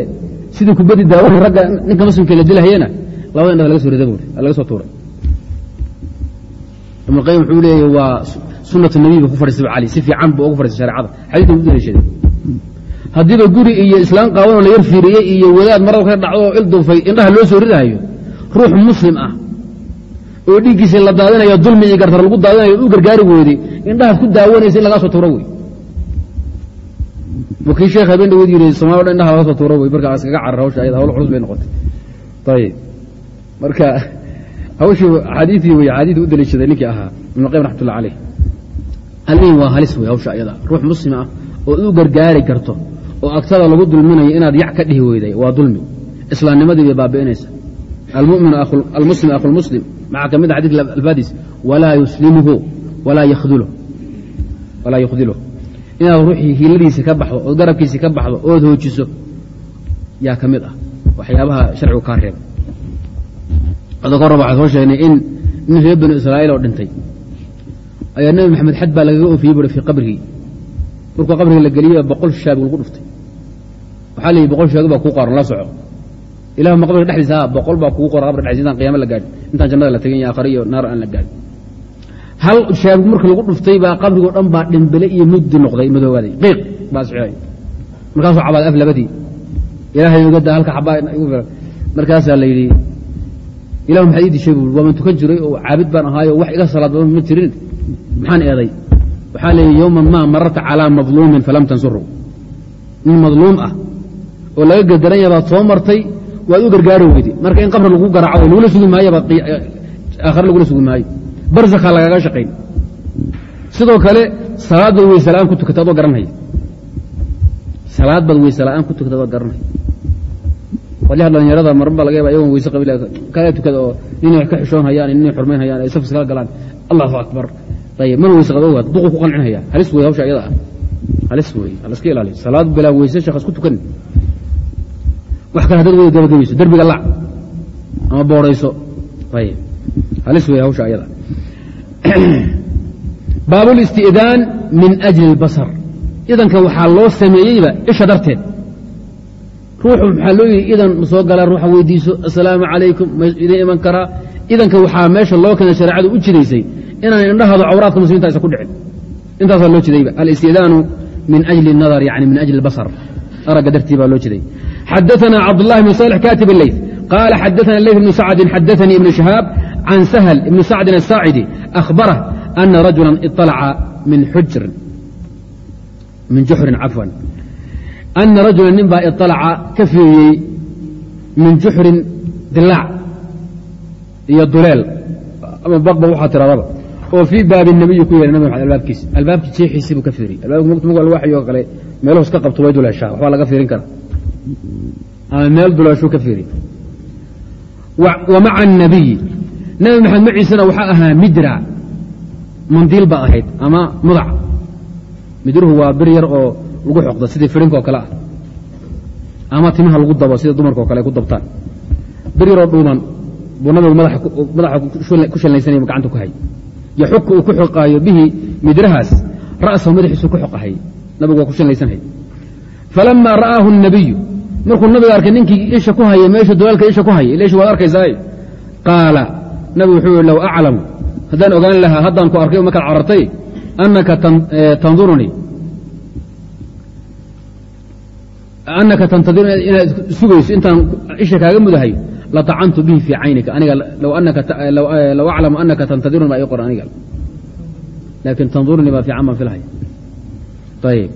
sidii kubadii daawanhay ragga ninka muslimka la dilahayena labada indhad laga soo rida buuri laga soo tuuray. Ibnu qayim wuxuu leeyahy waa sunatu nabiy buu ku fadhiistay cali si fiican buu ugu fadhiistay shareecada. Xadiiska u daliishaday haddiiba guri iyo islaam qaawanoo la yar fiiriyey iyo wadaad marada ka dhacdo oo il duufay indhaha loo soo ridahayo ruux muslim ah oo dhiiggiisa la daadinayo dulmi gartar lagu daadinayo u gargaari weyday indhahaad ku daawanaysa in lagaa soo tuuro wey. Wakii sheekh habeen dhawood yidhi somaali dhan indhaha laga soo tuuro wey marka iskaga carar hawsha ayada hawl culus bay noqotay. Ayib marka hawshii axaadiidii wey axaadiidii u daliishaday ninkii ahaa ibnu qayim raxmat caleyh almihin waa halis wey hawsha ayada ruux muslim ah oo u gargaari karto oo agtada lagu dulminayo inaad yac ka dhihi weyday waa dulmi. Islaamnimadii bay baabi'inaysa almuslim akhulmuslim maxaa ka mid a xadidka alfaadiis walaa yuslimuhu walaa yukhdiluh inaad ruuxii hiiladiisa ka baxdo ood garabkiisa ka baxdo ood hoojiso yaa ka mid ah. Waxyaabaha sharcigu kaa reeba ada ka hor waxaa soo sheegnay in nin reer banu israa'iil oo dhintay ayaa nebi maxamed xad baa lagaga oofiyey bui fii qabrigii markuu qabriga la geliyey boqol shaagi lagu dhuftay. Waxaa layihi boqol shaagi baa kuu qoran la soco. Ilah ma qabriga dhexdiisa boqol baa kugu qoran qabriga dhexdiisa intaan qiyama la gaadhin. Intaan jannada la tegin iyo aakhare iyo naar aan la gaadhin. Hal shaagi marka lagu dhuftay baa qabrigoo dhan baa dhimbile iyo mugdi noqday madoogaaday qiiq baa socday markaasuu cabaad af labadii. Ilaahay ogada halka xabaa markaasaa la yidhi ilahu maxaad ii dishay buui waaman tukan jiray oo caabid baan ahaayo wax iga salaad badan ma jirin maxaan eeday? Waxaa yidhi yowman maa mararta calaa madluumin falam tansuru nin madluum ah oo laga gardaran yabaad soo martay waad u gargaari weyday marka in qabri lagu garaaco lagula sugi maayaba aakhare lagula sugi maayo. Barzakhaa lagaga shaqayn. Sidoo kale salaad baad weyse la'aan ku tukata adoo garanhaya. Salaad baad weyse la'aan ku tukata adoo garanhaya. Qolyaha dhalinyarada maran baa laga yaba ayagoon weyse qabil kala tukada oo ninay ka xishoon hayaan ninay xurmayn hayaan ay safis galaan. Allahu akbar mana weyse ogaad duqu ku qancinhaya halis wey hawsha iyada ah. Halis wey halaska ilaaliyo salaad bilaa weyse sheekh isku tukan wax kale haddaad wada gabagabayso derbiga lac ama boorayso. Ayib halis wey hawsha iyada. [clears throat] Baab اlisti'daan min ajli اlbasar idanka waxaa loo sameeyeyba isha darteed. Ruuxu maxaa loo yidhi idan soo gala ruuxa weydiiso assalaamu calaykum ma idin iman karaa. Idanka waxaa meesha loo keenay shareecadu u jidaysay inaan indhahaado cawraadka muslimiinta aysan ku dhicin intaasaa loo jidayba alistidaanu min ajli الnadar yani min ajli اlbasar aragga dartii baa loo jiday xadaثna cabdالlahi bn صالح katib الleyث qala xadaثna leyث bn sacdi xadaثanii ibn شhahaab can shl ibn sacdin الsaacidi أkhbarh أna rajula iطalca min xujrin min juxrin cafwan ana rajula nin baa iطalaca ka fiiriyey min juxrin dilaac iyo duleel ama baqba waxaa tiradaba oo fii baabi nabiyi ku yeehay nabi maxamed albaabkiisa albaabkii jeexiisii buu ka fiiriyey albaabki mugta mug alwaxyo kale meeluhu iska qabto way duleeshaa waxbaa laga fiirin kara ama meel duleeshuu ka fiiriy wa maca الnabiyi nabi maxamed maciisana waxaa ahaa midra. Mandiil ba ahayd ama mudac. Midruhu waa bir yar oo lagu xoqda sidii firinkaoo kale ah. Ama timaha lagu dabo sida dumarkao kale ku dabtaan. Bir yaroo dhuuman buu nabigu madaxa ku shallaysanaya gacanta ku hay yaxuku uu ku xoqaayo bihi midrahaas ra'sahu madaxiisu ku xoqahay. Nabigu waa ku shallaysanhay falama ra'aahu الnabiyu markuu nabiga arkay ninkii isha ku haya meesha dolaalka isha ku haya ila isha waad arkaysaa qaala nabigu wuxuu yihi low aclamu haddaan ogaan lahaa haddaan ku arkay markaad carartay anaka tantadiruni inaad sugayso intaan isha kaaga mudahay latacantu bihi fii caynika aniga low aclamu anaka tantadiruni baa ii qoran aniga laakin tandurunii baa fiican baan filhaya ayib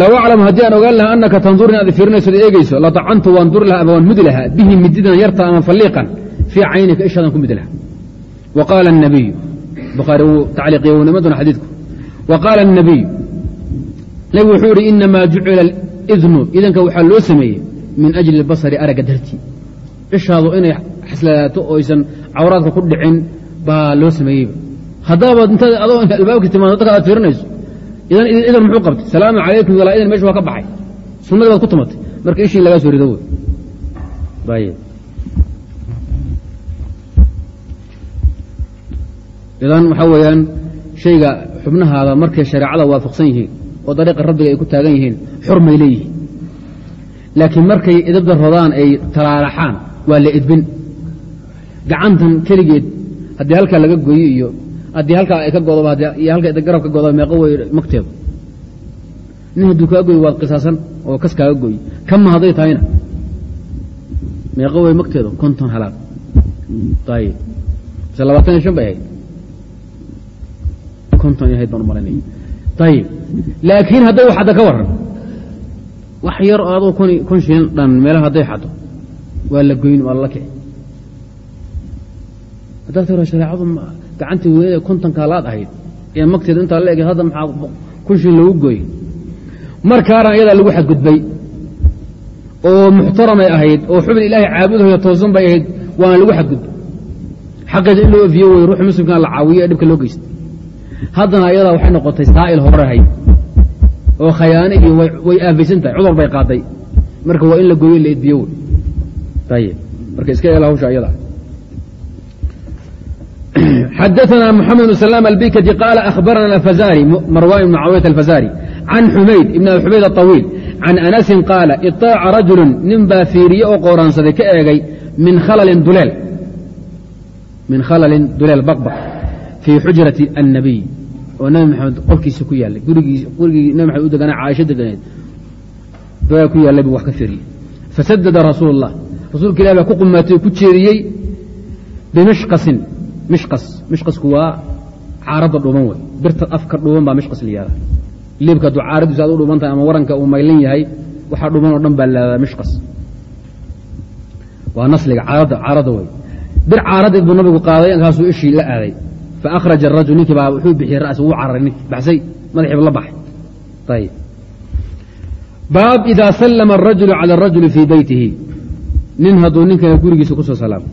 low [clears throat] aclamu haddii aan ogaan lahaa anaka tanduruni aad fiirinayso ad eegeyso latacantu waan duri lahaa ama waan mudi lahaa bihi mididan yarta ama falliiqan fii caynika ishaadan ku mudi lahaa wa qaala الnabiyu bukhaari wuu tacliiqiye wnimaduna xadiidku wa qaala الnabiyu nebigu wuxuu yihi inamaa jucila اidnu idanka waxaa loo sameeyey min ajli اlbasari aragga dartii ishaadu inay xasladaato oysan cawraadka ku dhicin baa loo sameeyeyba haddaabaad intaad adoo albaabkii timaado dadka aad fiirinayso idan idan muxuu qabtay? Salaamu calaykum walaa idan meesha waa ka baxay. Sunnadii baad ku tumatay. Marka ishii lagaa soo rido wey idan waxaa weeyaan shayga xubnahaada markay shareecada waafaqsan yihiin oo dariiqa rabbiga ay ku taagan yihiin xurmay leeyihiin laakiin markay idabda rodaan ay talaalaxaan waa la edbin. Gacantan keligeed haddii halkaa laga goyo iyo haddii halkaa ay ka godoba halka garab ka godoba meeqo wey magteedu nin hadduu kaa goyo waad qisaasan oo kas kaaga goyi kama hadday tahayna. Meeqo wey magteedu konton halaad. Ayib mise labaatan iyo shan bay ahayd. Konton ahayd baan u malaynaya ayib laakiin hadday wax hadda ka warran wax yar oo adoo kon shilin dhan meelaha hadday xaddo waa la goyn waa lala kici. Haddaad tira shareecadu gacantii weynada kontonkaa laad ahayd ee magteeda intaa la egay hadda maxaa kun shilin lagu gooyey. Markaana iyadaa lagu xadgudbay oo muxtaramay ahayd oo xubin ilaahay caabudayo toosan bay ahayd waana lagu xadgudba xaqeeda in loo ofiyo wey ruuxa muslimkaa la caawiyo ee dhibka loo geysta haddana ayadaa waxay noqotay saa'il horehay oo khayaane iyo way aafaysan tahay cudur bay qaaday marka waa in la gooyo la edbiyo wey ayib marka iska eela hawsha ayada [clears throat] xadaثna mxamed بن سلام الbikti qاl أخbarna الفزاrي marwan بن cawية الفزاrي عan xumayd iبn abi xumayd الطaويل عan أنسi qاala iطاaca rajulu nin baa fiiriye oo qooraansaday ka eegay min khalalin duleel min khalalin duleel baqbaq fii xujrati الnabiy oo nabi maxamed qolkiisa ku yaalay gurigii nabi maxamed u deganaa caaisho deganeed duleel ku yaallay buu wax ka fiiriyey fasadada rasuul الlah rasuulka ilah baa ku qumaatay oo ku jeediyey bimishqasin. Mishqas mishqasku waa caaradda dhuuban wey birta afka dhuuban baa mishqas la yihahda liibka hadduu caaradiisu aad u dhuuban tahay ama waranka uu maylan yahay waxaa dhuuban oo dhan baa la yihahdaa mishqas. Waa nasliga caaradda caaradda wey bir caaradeed buu nabigu qaaday kaasuu ishii la aaday fa akhraja arajul ninkii baa wuxuu bixiyey ra'si wuu cararay ninkii baxsay madaxiiba la baxay ayib baab idaa sallama arajulu cala arajuli fii beytihi nin hadduu ninkana gurigiisa kusoo salaamo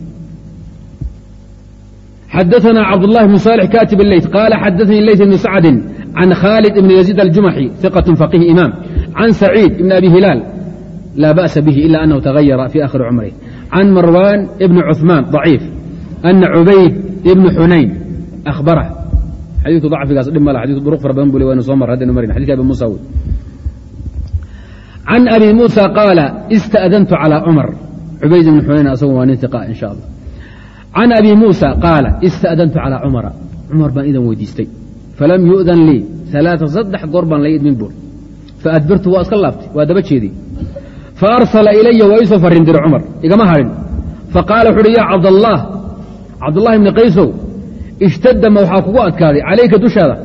xadaثna cabdالlahi بn صالح katib الleyt qala xadaثnii leyt bn sacdi can khaalid ibn yaزيid aljumaxi ثiqaة faqih imaam can saciid ibn abi hilaal laa ba'sa bih ila anahu tagayara fi akhiri cumrih can marwan ibn cuثmaan ضaciif ana cubayd ibn xunayn ahbarah xadiiku dacfigaas dhib mala xadiku duruq fara badan buu le waynu soo mar haddaynu marin xadika abi musa wey can abi musa qaala ista'dantu calى cumar cubayd ibn xunayn asagu waa nin iqa in sha allah can abi muusa qaala ista'dantu calىa cumara cumar baan idan weydiistay falam yu'dan lii alaaa saddex goor baan lay idmin buur faadbartu waa iska laabtay waa daba jeediyey faarsala ilaya waa iisoo farrin diray cumar ishtadda ma waxaa kugu adkaaday calayka dushaada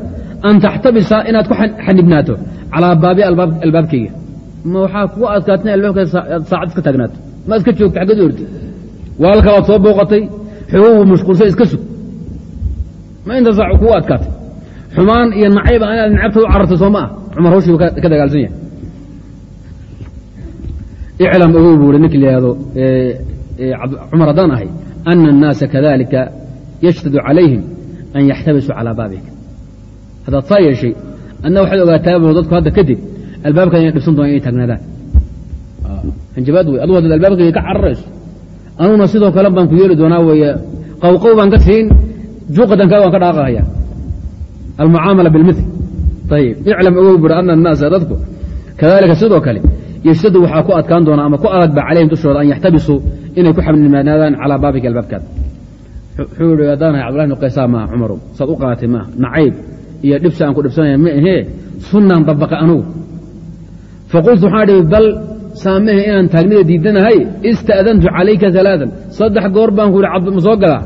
an taxtabisa inaad ku xanibnaato calaa baabi albaabkayga. Ma waxaa kugu adkaatay in albaabkayga saacad iska taagnaato ma iska joogta xaggeed orti waalka soo booqatay xoguhu mashquulsan iska sug. Ma inta saac kugu adkaatay. Xumaan iyo nacayba inaad nacabta u carartay soo ma ah. Cumar hawshiibu ka dagaalsan yahay. Iclam ogow buu i ninkii layihahdo cumar haddaan ahay ana الnaasa kadalika yashtadu calayhim an yaxtabisuu calىa baabika haddaad saa yeeshay adna waxaad ogaataabo dadku hadda kadib albaabkan inay dhibsan doonaan inay taagnaadaan hanjabaad wey adu haddaad albaabkayga ka cararayso anuguna sidoo kale baan ku yeeli doonaa weeye qowqow baan ka siin juuqadankaa waan ka dhaaqahaya almucaamala bilmitl ayib iclam ogow buri ana annaasa dadku kadalika sidoo kale yashtadu waxaa ku adkaan doona ama ku adagba calayhim dushooda an yaxtabisuu inay ku xabnimaanaadaan calaa baabika albaabkaada wuxuu ihi haddaanahay cabdullahi bn qaysaa maaha cumarow saad u qaatay maaha nacayb iyo dhibsi aan ku dhibsanaya ma ahee sunnaan dabaqay anugu. Faqultu waxaan dhihi bal saamahe inaan taagnida diidanahay ista'dantu calayka alaaan saddex goor baan ku ihi ma soo galaa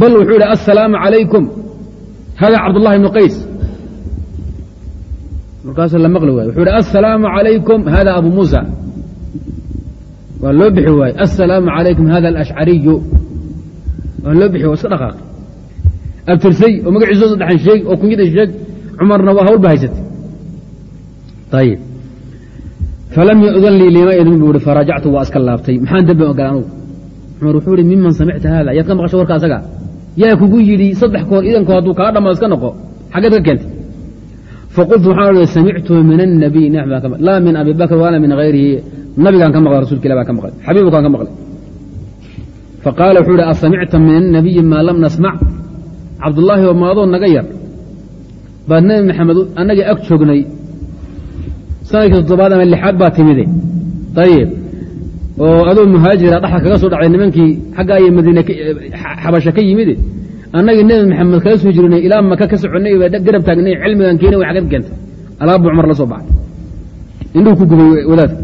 bal wuxuu idhi assalaamu calaykum. Hada cabdullahi bnu qays. Markaasuu la maqli waaye wuxuu ihi assalaamu calaykum hada abu muusa. Waa loo bixi waaye assalaamu calaykum hada alashcariyu waa loo bixi waa iska dhaqaaqay abtirsay oo magaciisa saddexan sheeg oo kunyada sheeg cumarna waa hawl ba haysatay ayib falam yudan lii lima idin buu ihi farajactu waa iska laabtay maxaan dembi ogala anugu? Cumar wuxuu ihi miman samicta hada yaad ka maqasho warka asaga? Yaa kugu yidhi saddex koor idanku hadduu kaa dhammaado iska noqo xaggeed ka keentay. Faqultu waxaan ihi samictuhu min annabiy laa min abi bakr walaa min hayrihi nabigaan ka maqlay rasulka ilah baan ka maqlay xabiibukaan ka maqlay faqaala wuxuu ihi asamicta min annabiyi maa lam nasmac cabdullaahi oo maadoo naga yar baad nebi maxamed annagii ag joognay sannadkii toddobaad ama lixaad baa timide ayib oo adoo muhaajira dhaxal kaga soo dhacday nimankii xaggaa iyo madiine xabasha ka yimide annagii nebi maxamed kala soo jirnay ilaa maka ka soconnay baa garab taagnay cilmigan keenay way xagad keentay alaabu cumar la soo baxay indhuhu ku gubay wadaadka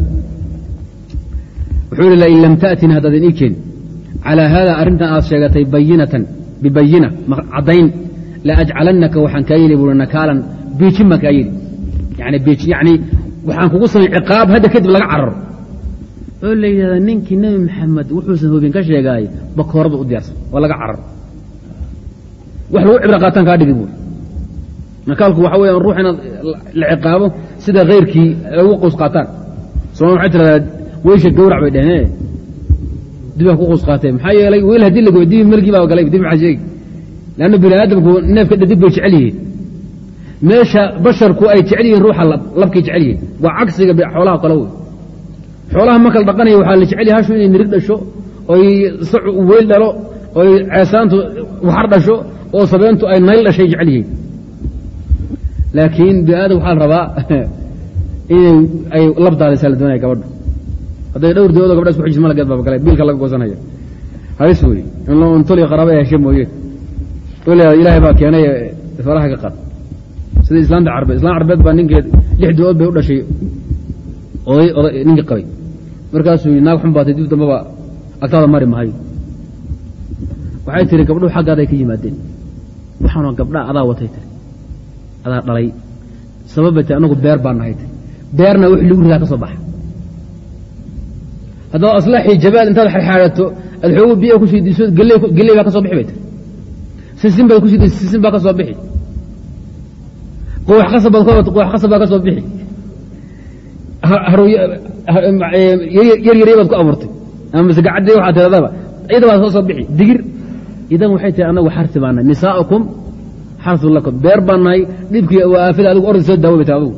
wuxuu ihi lain lam ta'tin haddaadan ii keen calaa haada arrintan aad sheegatay bayinatan bibayina caddayn la ajcalannaka waxaan kaa yeli buui nakaalan biijin baan kaa yeli yani waxaan kugu samay ciqaab hadda kadib laga cararo oo la yidhahdaa ninkii nebi maxamed wuxuusan hubin ka sheegaay bakoorada u diyaarsan waa laga cararo wax lagu cibro qaataan kaa dhigi buuri nakaalku waxa weya ruux inaad la ciqaabo sida khayrkii lagu qows qaataan sooma waxay tiradaa weysha gawrac bay dheheen dibaa ku qus qaatee maxaa yeelay weyl haddii lagoy dibi melgii baa galay dib maxaa sheegi leanna bini aadamku neefka dhadib bay jecel yihiin. Meesha basharku ay jecel yihiin ruuxa labkay jecel yihiin. Waa cagsiga xoolaha kale wey xoolaha marka la dhaqanaya waxaa la jecel yahay hashu inay nirig dhasho oy sacu weyl dhalo oy ceesaantu waxar dhasho oo sabeentu ay nayl dhashay jecel yihiin. Laakiin bini aadam waxaa la rabaa [laughs] inay ay labdaadaysaa la doonaya gabadha hadday dhowr dawado gabdha isku xijis malageed baba galay biilka laga goosanaya halis wey in toli qaraaba heshe mooye. Ilaahay baa keenay faraha ka qad sida islaamta carbeed islaan carbeed baa ninkeed lix dawood bay u dhashay. Ninkii qabay. Markaasuu naag xun baatay dib dambaba agtaada mari mahayo waxay tiri gabdhuhu xaggaaday ka yimaadeen. Waxaanoo gabdhaa adaa watay tiri. Adaa dhalay. Sababate anagu beer baa nahay tiri. Beerna wix lagu ridaa ka soo baxa haddaad aslaaxii jabaal intaad xaadxaadato aad xoogu biya ku sii diiso geley baa ka bixi bay tiri sisin baad ku sii diiso sisin baa ka bixi. Quwax qasab baad ku quwax qasab baa ka bixi. Yar yarya baad ku abuurtay. Ama masgacadde waxaa tiradaba iyada baa soo bixi. Digir idan waxay tihi anagu xarsi baa nahay. Nisaa'ukum xarsun lakum. Beer baa nahay dhibkii waa aafida adigu ordi soo daawo bay tahay adigu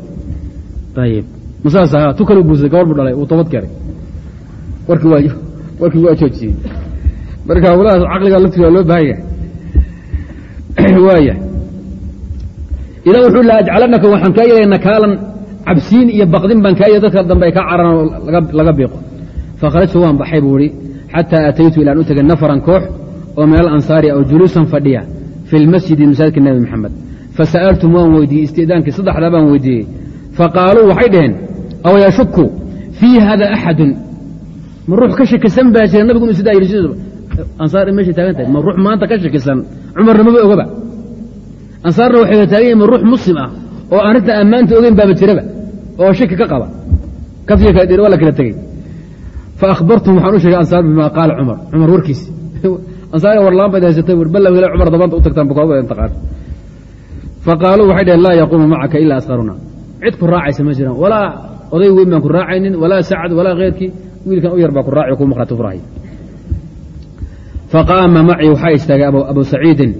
ayib masaas ahaa tu kale guursaday gabadh bu dhalay uu toobad keenay warkii waa joojiyey. Marka hawlahaas caqliga laftiga waa loo baahan yahay. [clears throat] Waaya. Idan wuxuu la ajcalanaka waxaan kaa yeelay nakaalan cabsiin iyo baqdin baan kaa yeelay dadka dambe ay ka cararaan oo laga biiqo. Fakharajtu waan baxay buu ihi xataa ataytu ilaan u tegay nafaran koox oo min alansaari aw juluusan fadhiya fi lmasjidi masaajidka nebi maxamed fasa'altum waan weydiiyey. Istidaankii saddexdaa baan weydiiyey. Faqaaluu waxay dhaheen aw yashuku fii hada axadun ma ruux ka shakisan baa jira nabigu inu sidaa yidhi sidaba ansaar meeshay taagan tahay. Ma ruux maanta ka shakisan. Cumarna maba ogaba ansaarna waxay taagan yihiin ma ruux muslim ah oo arrinta ammaanta ogeyn baaba jiraba oo shaki ka qaba. Kafya kala dheer waa la kala tegey faahbartum waxaan u sheegay ansaar bima qaala cumar. Cumar warkiisi [laughs] ansaariga war laan bayd haysatay wer balla wila cumar dabanta u tagtaan bukood wadan taqaan faqaaluu waxay dhaheen laa yaquumu macaka ila askaruna cid ku raacaysa ma jiraan. Walaa oday weyn baan ku raacaynin walaa sacad walaa keyrkii wiilkan u yar baa ku raaci ku maqrati furahay faqaama macii waxaa istaagay abu saciidin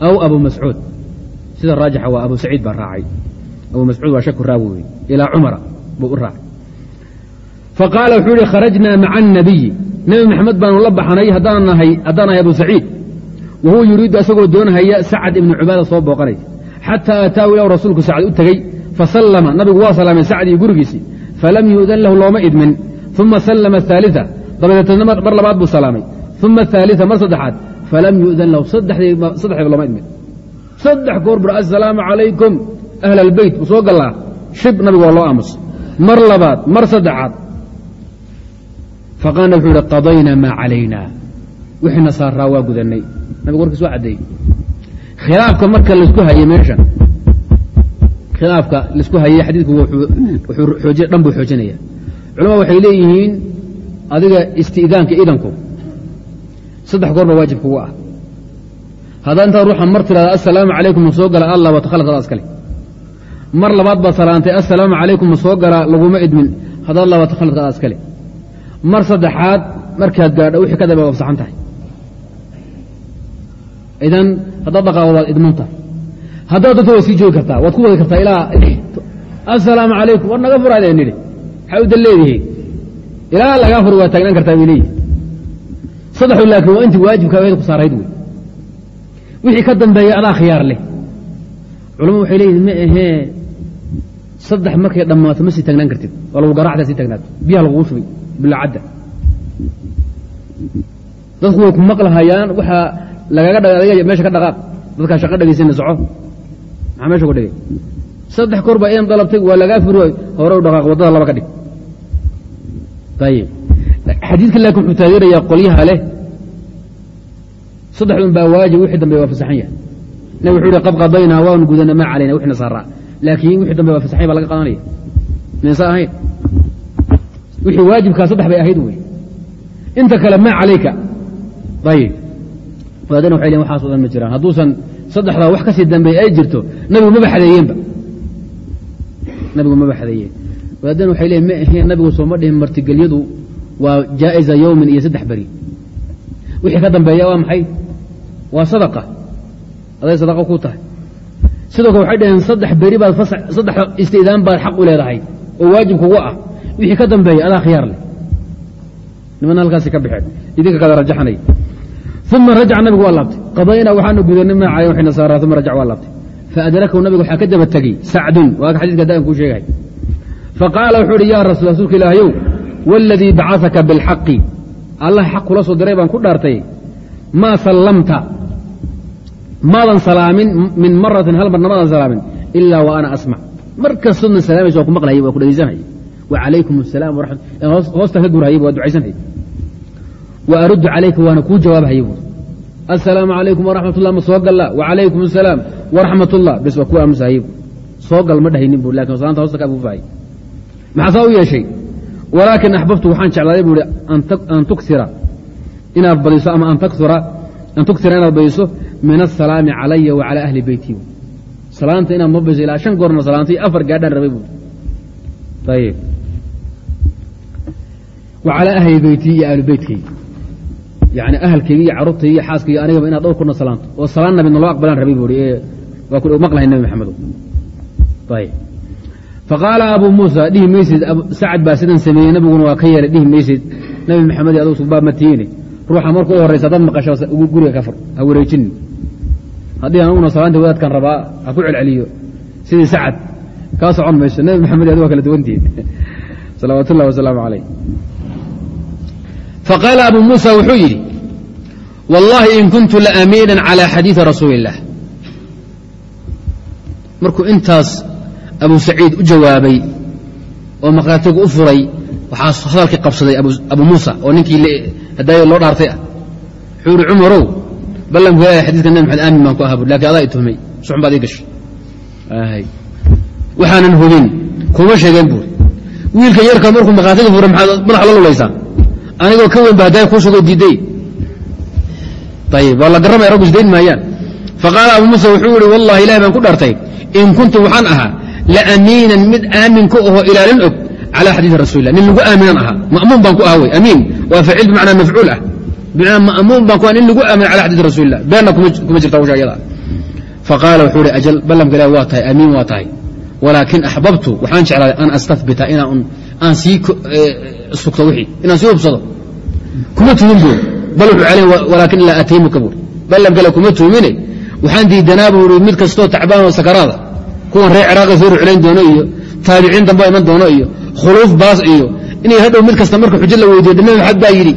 aw abu mascuud. Sida raajixa waa abu saciid baa raacay. Abu mascuud waa shaku raawi wey ilaa cumara buu u raacay. Faqaala wuxuu yihi kharajnaa maca annabiyi nebi maxamed baanu la baxnay haddaan nahay abu saciid. Wa huwa isagoo doonahaya sacad ibnu cubaada soo booqanay. Xataa ataahu ilahu rasuulku sacad u tegey fasallama nabigu waa salaamay sacd iyo gurigiisii. Falam yu'dan lahu looma idmin uma sallama aثaalia dabadeetna mar labaad buu salaamay uma aثaalia mar saddexaad falam yu'dan lahu saddexdiiba looma idmin saddex goor bur assalaamu calaykum ahla albeyt buu soo gallaa shib nabigu waa loo aamus mar labaad mar saddexaad faqaala wuxuu ihi qadayna maa calayna wixiina saaraa waa gudanay nabigu warkiis waa caddeeyey khilaafka marka la isku hayey meeshan khilaafka la isku hayey xadiidku dhan buu xoojinaya culamada waxay leeyihiin adiga isti'daanka idanku. Saddex goor ba waajib kugu ah. Haddaa intaad ruuxa mar tirahda assalaamu calaykum ma soo gala allah watakhalad adaa iskale mar labaad baad salaantay assalaamu calaykum ma soo galaa? Laguma idmin. Haddaad laba takhaladka adaa iskale mar saddexaad markaad gaadho wixii ka dambe waa fasaxan tahay. Idan haddaad dhaqaaqdo waad idman tahay haddaad dadka waad sii joogi kartaa. Waad ku wadi kartaa ilaa assalaamu calaykum war naga furaadee nidhi maxaa u dal leedihi. Ilaa lagaa furi waa taagnaan kartaa bay leeyihi saddexdu laakiin waa intii waajibka ku saarayd wey wixii ka dambeeya adaa khiyaar leh. Culamadu waxay leeyihiin ma ahee saddex markay dhammaato ma sii taagnaan kartid. Waa lagu garacda sii taagnaato. Biyaha lagugu shubay bilacadda dadku way ku maqlahayaan waxaa lagaga dhag meesha ka dhaqaaq. Dadkaa shaqo dhegaysana soco. Maxaa meesha ku dhigay saddex koor baa idan dalabtay waa lagaa furi hore dhaqaaq waddada laba ka dhig. Xadiidka laakin wuxuu taageerayaa qolyaha leh. Saddexdun baa waajib wixii dambe waa fasaxan yahay. Nabig wuxuu ihi qad qadaynaa waanu gudana maa calayna wixna saaraa laakiin wixii dambe waa fasaxan baa laga qadanaya maysa ahayn. Wixii waajibkaa saddex bay ahayd wey inta kale maa calayka? Ayib waadana waxay lehin waxaaso dhan ma jiraan. Hadduusan saddexdaa wax ka sii ay jirto nabigu maba xadeeyeenba nabigu maba xadeeyeen wadaadana waxay leeyiin ma ahayn nabigu sooma dhihin martigelyadu waa jaa'iza yowmin iyo saddex beri. Wixii ka dambeeya waa maxay? Waa sadaqa. Aday sadaqa ku tahay. Sidoo kale waxay dhaheen saddex beri baad saddex istiidaan baad xaq u leedahay oo waajib kugu ah. Wixii ka dambeeya adaa khiyaar leh. Nimana halkaasi ka baxeen. Idinka kada rajaxanay. Uma rajaca nabigu waa laabtay. Qadaynaa waxaanu gudanay maacay waxay nasaaraa uma rajac waa laabtay faadrakahu nabiga waxaa ka daba tegey sacdun waa ka xadidka daan kuu sheegahay faqaala wuxuu uhi ya rasul rasuulka ilaahayow waladii bacasaka bilxaqi allah xaq kula soo diray baan ku dhaartay maa sallamta maadan salaamin min maratin hal marna maadan salaamin ilaa wa ana asmac mar kastoodna salaamaysa waa ku maqlahayay waa ku dhegaysanhay wa calaykum asalaam hoostaan ka gurhayay waa ducaysanhay wa aruddu calayka waana kuu jawaabhayay asalaamu calaykum waraxmat ullah ma soo galla? Wacalaykum asalaam waraxmat ullah bes waa ku aamusahayay soo gal ma dhahaynin bu laakiin salaanta hoosta ka abuufahayy maxaa saa u yeeshay? Walaakin axbabtu waxaan jeclaaday bu ihi an tuksira. Inaad badiso ama an tuksira inaad badiso min asalaami calaya wa ahli beyti salaanta inaad ma ilaa shan goorna salaantay afar gaadhaan rabay bu ayib wa ahli beyti iyo ahlu beytkaygi yani ahalkaygi iyo carruurtaygi iyo xaaskaygi anigaba inaad dhowr kuna salaanto oo salaan nabidna loo aqbalaan rabay bu i ee waa ku maqlahay nabi maxamedo faqaala abu muusa dhihi maysid sacad baa sidan sameeyey nabiguna waa ka yeelay dhihi maysid nabi maxamed aduu sugbaa ma tiine ruuxa marka u horaysa dad maqasho guriga ka fur ha wareejinin haddii anuguna salaanta wadaadkan rabaa ha ku celceliyo sidii sacad kaa socon mayso nabi maxamed adu waa kala duwantihin salawaat ullahi wasalaamu calayh faqaala abu muusa wuxuu yidhi wallahi in kuntu laamiinan calى xadiidi rasuuli اllah markuu intaas abu saciid u jawaabay oo maqaatigu u furay waxaa hadalkii qabsaday abu muusa oo ninkii hadaayo loo dhaartay ah wuxuu ihi cumarow ballanku ilaahay xadiiska nabi maxamed aamin baan ku ahaa bur laakiin adaa i tuhmay suxun baad ii gashay. Waxaanan hubin kuma sheegeen buuri wiilka yarka markuu maqaatiga furay maxaad madaxa la lulaysaa? Anigoo ka weyn ba haddaaya kuu diiday ayib waa la garramaya raggu isdayn maayaan. Faqaala abu muusa wuxuu yihi wallahi ilahi baan ku dhaartay. In kuntu waxaan ahaa laamiinan mid aamin ku ahoo ilaalin og calى xadiidi rasulilah nin lagu aaminan ahaa. Ma'muun baan ku aha wey. Amiin. Waa faciil bimacnaa mafcuul ah. Bimacnaa ma'muun baan ku aha nin lagu aamin cala xadiidi rasulilah beenna kuma jirta hawsha ayada faqaala wuxuu ihi ajal ballamka ilahi waa tahay. Amiin waa tahay. Walaakin axbabtu waxaan jeclaaday an astahbita inaan aan sii sugto wixii. Inaan sii hubsado. Kuma tumin buuri bal wuxuu walaakin laa atiimuka buuri ballamka ile kuma tuumine waxaan diidanaa buu ihi mid kastoo tacbaan oo sakaraada kuwan reer ciraaqa soo ruclayn doono iyo taabiciin damba iman doono iyo khuluuf baas iyo inay hadhow mid kasta marka xujo la weydiyo nabi maxamed baa yidhi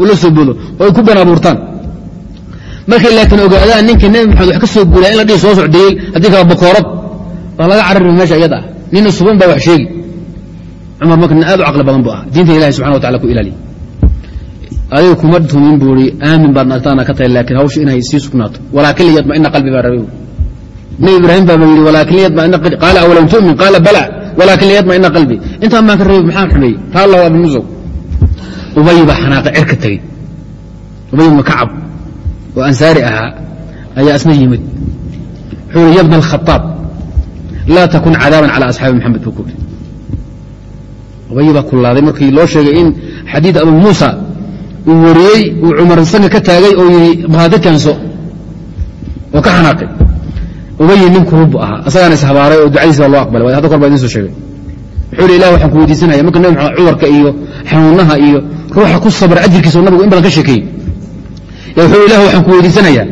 uu la soo bodo oo ay ku been abuurtaan markay laakiin ogaadaan ninka nebi maxamed wax ka soo guulaa in la dhihi soo socdayey haddii kala bakoorad waa laga carari meesha iyada ah nina suban baa wax sheegi cumar marka aad u caqli badan bu ah diinta ilahi subxana wa tacala ku ilaaliya adiga kuma tumin buu i aamin baad nagtaana ka tahay laakiin hawsha inay sii sugnaato walaakin liyadmaina qalbi baa rabay nabi ibraahim baaba liyadmaina qaala awalam tu'min? Qaala bala walaakin liyadmaina qalbi. Intaan baan ka reebay maxaan xumeeyey taa allahu abi musow ubay baa xanaaqa cerka tegey ubay ibnu kacab oo ansaari ahaa ayaa isna yimid. Wuxuu ihi yabna alkhaaab laa takun cadaaban cala asxaabi maxamed buu ku uri ubay baa kullaaday markii loo sheegay in xadiid abu muusa uu wariyey uu cumar sanka ka taagay oo yidhi bahaadi keenso oo ka xanaaqay. Ubayi nin kurub ahaa asagaana ishabaaray oo ducadiisa loo aqbalay. Hadda kor baa idin soo sheegay. Wuxuu ilah waxaan ku weydiisanaya marka nabi maxamed cudarka iyo xanuunaha iyo ruuxa ku sabra ajirkiisa nabigu in badan ka sheekeeyey. Wuxuu ilah waxaan ku weydiisanayaa.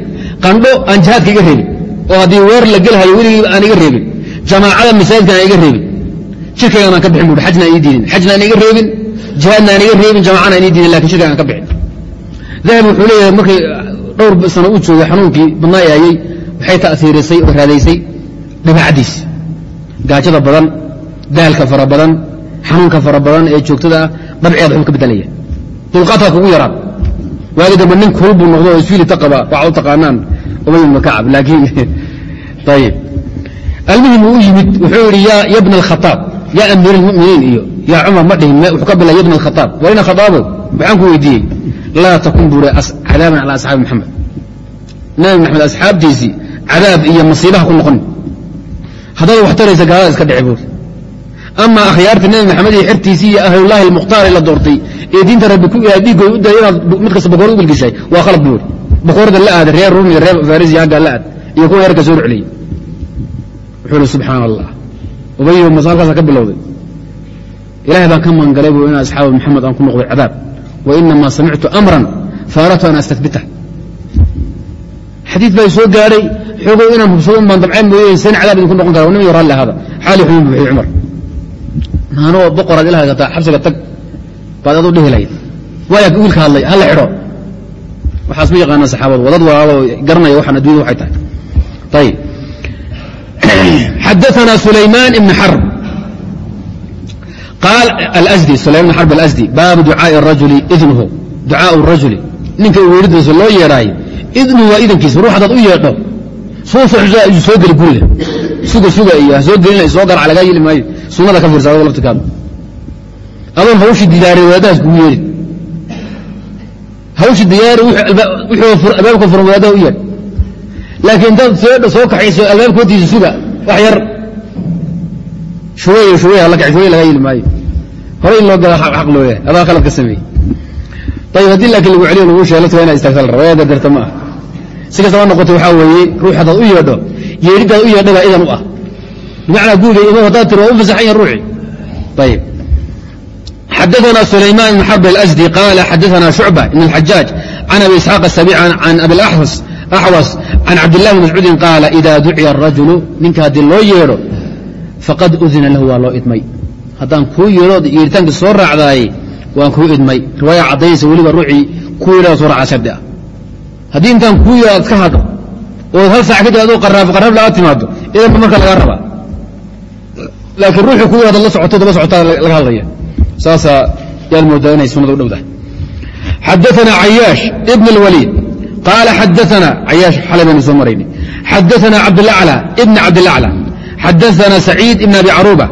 Qandho aan jihaadka iga reebin oo haddii weer la gelhayo weligiiba aan iga reebin. Jamaacada masaajidkan aan iga reebin. Shirkaygan aan ka bixin buui xajna aan ii diidin xajna aan iga reebin jihaadna aan iga reebin jamacana aan ii diidin laakiin shirkaygan aan ka bixin. Dahab wuxuu leeyahay markii dhowr sano uu joogay xanuunkii badnaayaayey waxay ta'hiirisay oo raadaysay dabeecaddiis gaajada badan daalka fara badan xanuunka fara badan ee joogtada ah dabceeda waxbuu ka bedelaya dulqaadka kugu yaraan. Waagi dambe nin kulul buu noqdo oo isfiilita qaba waxaa u taqaanaan ubay ibnu kacab laakiin [laughs] ayib almuhim uu u yimid wuxuu yidhi ya bna alkhaaab ya amiir almuminiin iyo yaa cumar ma dhihin wuxuu ka bilaa ya bna alkhaaab walina khaaabo waxaan ku weydiiyey laa takun buuri cadaaban cala asxaabi maxamed nabi maxamed asxaabtiisii cadaab iyo masiibaha ku noqon. Haddaad wax taraysa gaalada iska dhici buuri ama akhyaarta nebi maxamed iyo xertiisii iyo ahlullaahi almukhtaar la doortay ee diinta rabbi dhiiggooda u daya inaad mid kasta bokoor u bilgishay waa khalad buuri bokoorda la aada reer rum iyo reer farisi aggaa la aad iyo kuwa heerka soo celiyey wuxuu ihi subxaana allah ubayo mas halkaasa ka bilowday. Ilahay baan ka magangalay bu inaa asxaaba maxamed aan ku noqday cadaab. Wa inamaa samictu amran faaratu an astabita xadiid baa soo gaadhay xoogow inaan hubsado baan dabceen mooye sen cadaab idinku noqon kara. Yo raalli ahaada xaali xubin buuxiy cumar maanoo boqoraad ilaha gataa xabsiga tag baad adu dhihi lahayd. Waaya wiilka hadlay hala xidho. Waxaas ma yaqaana saxaabadu wadad walaalo garanaya waxaan addunyada waxay tahay. Ayib xadaana sulaymaan ibn xarb sulama b b asdi baabu ducaa rajuli idnhu ducaa rajuli ninka weeriddiisa loo yeedhaayo idnuhu waa idankiisa rux hadaad u yeedho soo geli guriga suga suga iyo soo gelina soo garca lagaa yeli maayo sunada ka fiirsa adoo laftikaadu adoon hawshii diyaariyay wadaadahaas kugu yeedhin hawshii diyaari wixii albaabka furan wadaadaha u yeedh laakiin intaad soo kaxayso albaabka suga wax yar shuway shuway hala kaxay shuway lagaa yeli maayo hore in loo gala xaq loo yahay adaa khalad ka sameeyey ayib haddii laakiin lagu celiyo lagu sheelo waa inaad istaagta la raba waa dardarta ma ah si kastaba noqotay waxaa weeye ruux haddaad u yeedho yeedhidaad u yeedha baa idan u ah bimacnaa guuga imo haddaad tiri waa u fasaxan yahin ruuxii ayib xadaثna sulayman ibn xarb alasdi qaala xadaثna shucba ibn اlxajaaj can abi isxaaq asabic can abi axwas can cabdillahi bn mascuudin qaala ida duciya arajulu ninka haddii loo yeedho faqad udina lahu waa loo idmay haddaan kuu yeedho yeedhitaanka soo raacdaaye waan kuu idmay riwaaya caddaynaysa weliba ruuxii kuu yeedhada soo raaca shardi ah haddii intaan kuu yeedho aad ka hadho ood hal sac kadib adoo qaraaf qaraaf laga timaado idanba marka lagaa rabaa laakiin ruuxii kuu yeedhada la socoto daba socotaa laga qaala xadaana cayaash xalay baynu soo maraynay xadaana cabdlacla ibna cabdilacla xadaana saciid ibn abi caruuba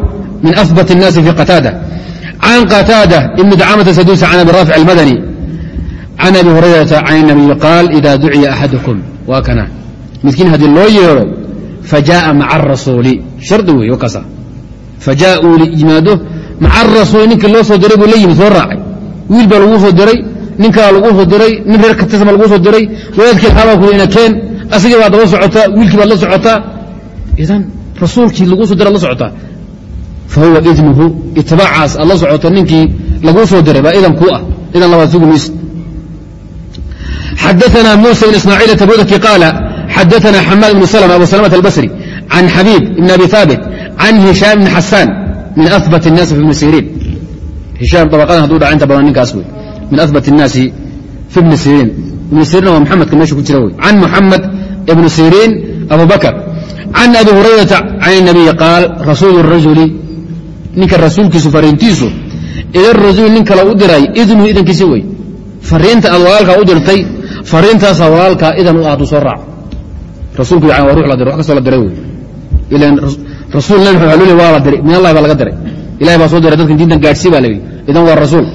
min ahbat الnaasi fi qataada can qataada ibni dacamata saduusa can abi raafic almadani can abi hurayrata can inabiy qaal ida duciya axadukum waa kana midkiin haddii loo yeedho fajaaa maca rasuuli shardi wey o fajaa uu yimaado maca rasuuli ninkii loo soo diray buu la yimid soo raacay wiil baa laguu soo diray nin kalaa laguu soo diray nin reer katisma laguu soo diray wadaadkii laabaa ku ina keen asagii baad daba socotaa wiilkii baad la socotaa idan rasuulkii laguu soo diray ad la socotaa fa huwa idnuhu itibaacaas aad la socoto ninkii laguu soo diray baa idan kuu ah idan labaad sugi mayse xadaثna muسى بن ismاعيل تbudki qاaل xadaثna xmاad بن سلمة abu سلمة الbصري عن xabيب بن أbي ثاaبت عن هiشhام بن xasاn min abat الnaasi fi ibni siriin hishaam dabaqadan haduu dhaca inta badan ninkaas wey min abat الnaasi fi ibni siriin ibni siriin waa muxamedka meesha ku jira wey can muxamed ibni siriin abu bakr can abi hurayrata can الnabiyi qaal rasuulu الrajuli ninka rasuulkiisu fariintiisu ida rasuul nin kale u diray idnuhu idankiisi wey fariinta aad walaalkaa u dirtay fariintaasaa walaalkaa idan u ah hadduu soo raaco rasuulku waa ruux la diray wax kastoo la diray wey ilan rasuul nabi maxamed alul waa la diray min allahi baa laga diray ilahay baa soo diray dadkan diintan gaadhsii baa la yidhi idan waa rasuul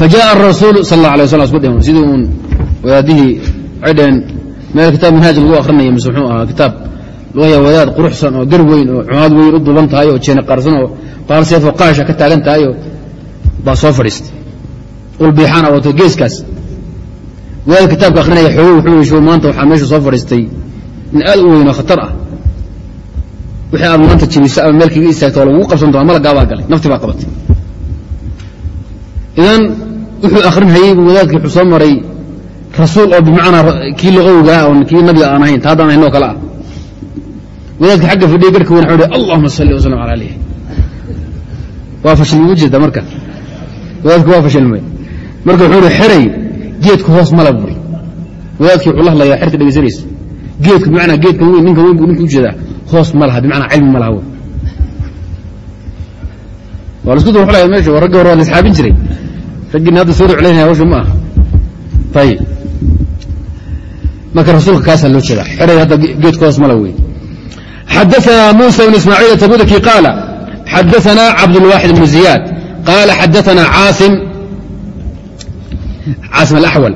fajaءa الrasuul sal اlه alay waslam isku dhim sidii uun wadaadihii waxay dhaheen meel kitaab manhaaj lagu akrinaya mise muxuu ahaa kitaab lugaya wadaad quruxsan oo gar weyn oo cumaad weyn u duuban tahay oo jeene qarsan oo qaal seefoo qaasha ka taagan tahay oo baa soo fadhiistay ulbiixaana wato geeskaas wadaad kitaabka akrinaya xoogo wuxuu yesho maanta waxaa meesha soo fadhiistay nin aad u weyn oo khatar ah wixii aad maanta jebiso ama meel kaga istaagto waa lagugu qabsan doona malaggaa baa galay nafti baa qabatay idan wuxuu akrinhayey buu wadaadkii wuxuu soo maray rasuul oo bimacnaa kii luqowgaa oo kii nabiga aan ahayn ta haddaan ahayn oo kale ah. Wadaadka xagga fadhiya garhka weyn wuxuu hi allahuma salli wasalam cala alih waa fashil ugu jeeda marka. Wadaadku waa fashilmay marka wuxuu hi xeray geedku hoos mala buri. Wadaadkii wuxuu la hadlayaa xerta dhegaysanaysa geedku bimacnaa geedka weyn ninka weyn buu ninka u jeedaa. Hoos ma laha bimacnaa cilmi ma laha wey waa la isku dul xulaya meesha waa raggi hore waa la isxaabin jiray raggiina hadda soo ruclaynaya hawsha ma aha ayib marka rasuulka kaasaa loo jeedaa xeray hadda geedku hoos mala wey xadaثna muسى بن ismاعيل تbudki qاaل xadaثna cabdالواxid بن زiyaad qاaل xadaثna cاasim cاasim الأحول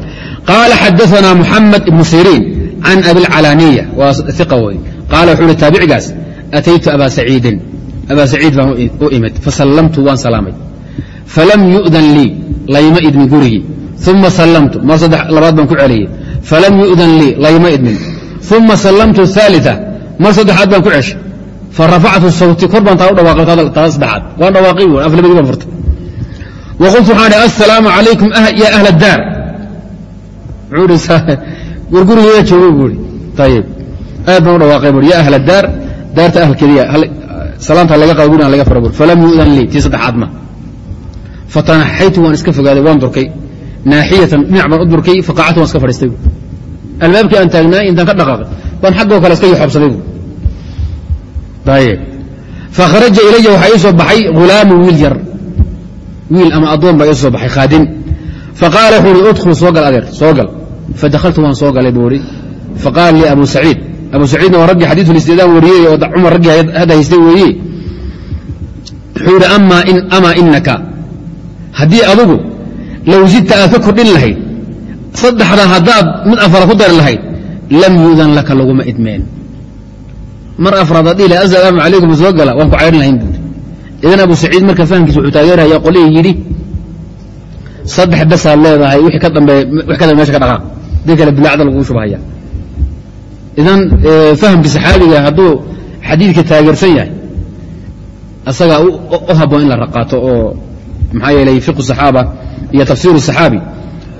qاaل xadaثna محamed بن sيrيn can abi الcalاniية waa iqa wey qaala wuxuu hi taabicigaas ataytu abaa saciidin abaa saciid baan u imid fasallamtu waan salaamay falam yu'dan lii layma idmin gurigii uma sallamtu mar saddex labaad baan ku celiyey falam yu'dan lii layma idmin uma sallamtu aalia mar saddexaad baan ku ceshay farafactu sawti kor baan taa u dhawaaqay taa saddexaad waan dhawaaqay w aflabadii baan furtay wa qultu waxaan ihi assalaamu calaykum ya ahla addaar war gurigeeda joogo buu ihi ayib aad baan u dhawaaqay bui ya ahla daar daarta ahlkeediya salaanta laga qaba gurigan laga fara bur falam yu'dan lii tii saddexaad ma fatanaxaytu waan iska fogaaday waan durkay. Naaxiyatan dhinac baan u durkay faqacatu waan iska fadhiistay. Albaabkii aan taagnaay intaan ka dhaqaaqay baan xaggoo kale iska yoxobsaday fakharaja ilaya waxaa ii soo baxay hulaamu wiil yar. Wiil ama addoon baa ii baxay khaadim faqaala wuxuu uhi udkhul soo gal adeer soo gal. Fadahaltu waan soo galay buu ihi faqaala lii abu saciid. Abu saciidna waa raggii xadiiu istidaan wariyey oo cumar raggii hadda haystay weeye. Wuxuu ihi amaa inaka haddii adugu low zidta aad ka kordhin lahayd saddexda haddaad mid afara ku dari lahayd lam yu'dan laka laguma idmeen. Mar afraad haddii la assalaamu calaykum soo gala waan ku cayrin lahayn buuri idan abu saciid marka fahamkiisa wuxuu taageeraya qolihii yidhi saddex basaad leedahay wixii ka dambeeya wix ka dambe ka dhaqaaq dii kale bilaacda laguu shubahaya idan fahamka saxaabiga hadduu xadiidka taageersan yahay asagaa u haboon in la raqaato oo maxaa yeelay fiqu saxaaba iyo tafsiru saxaabi.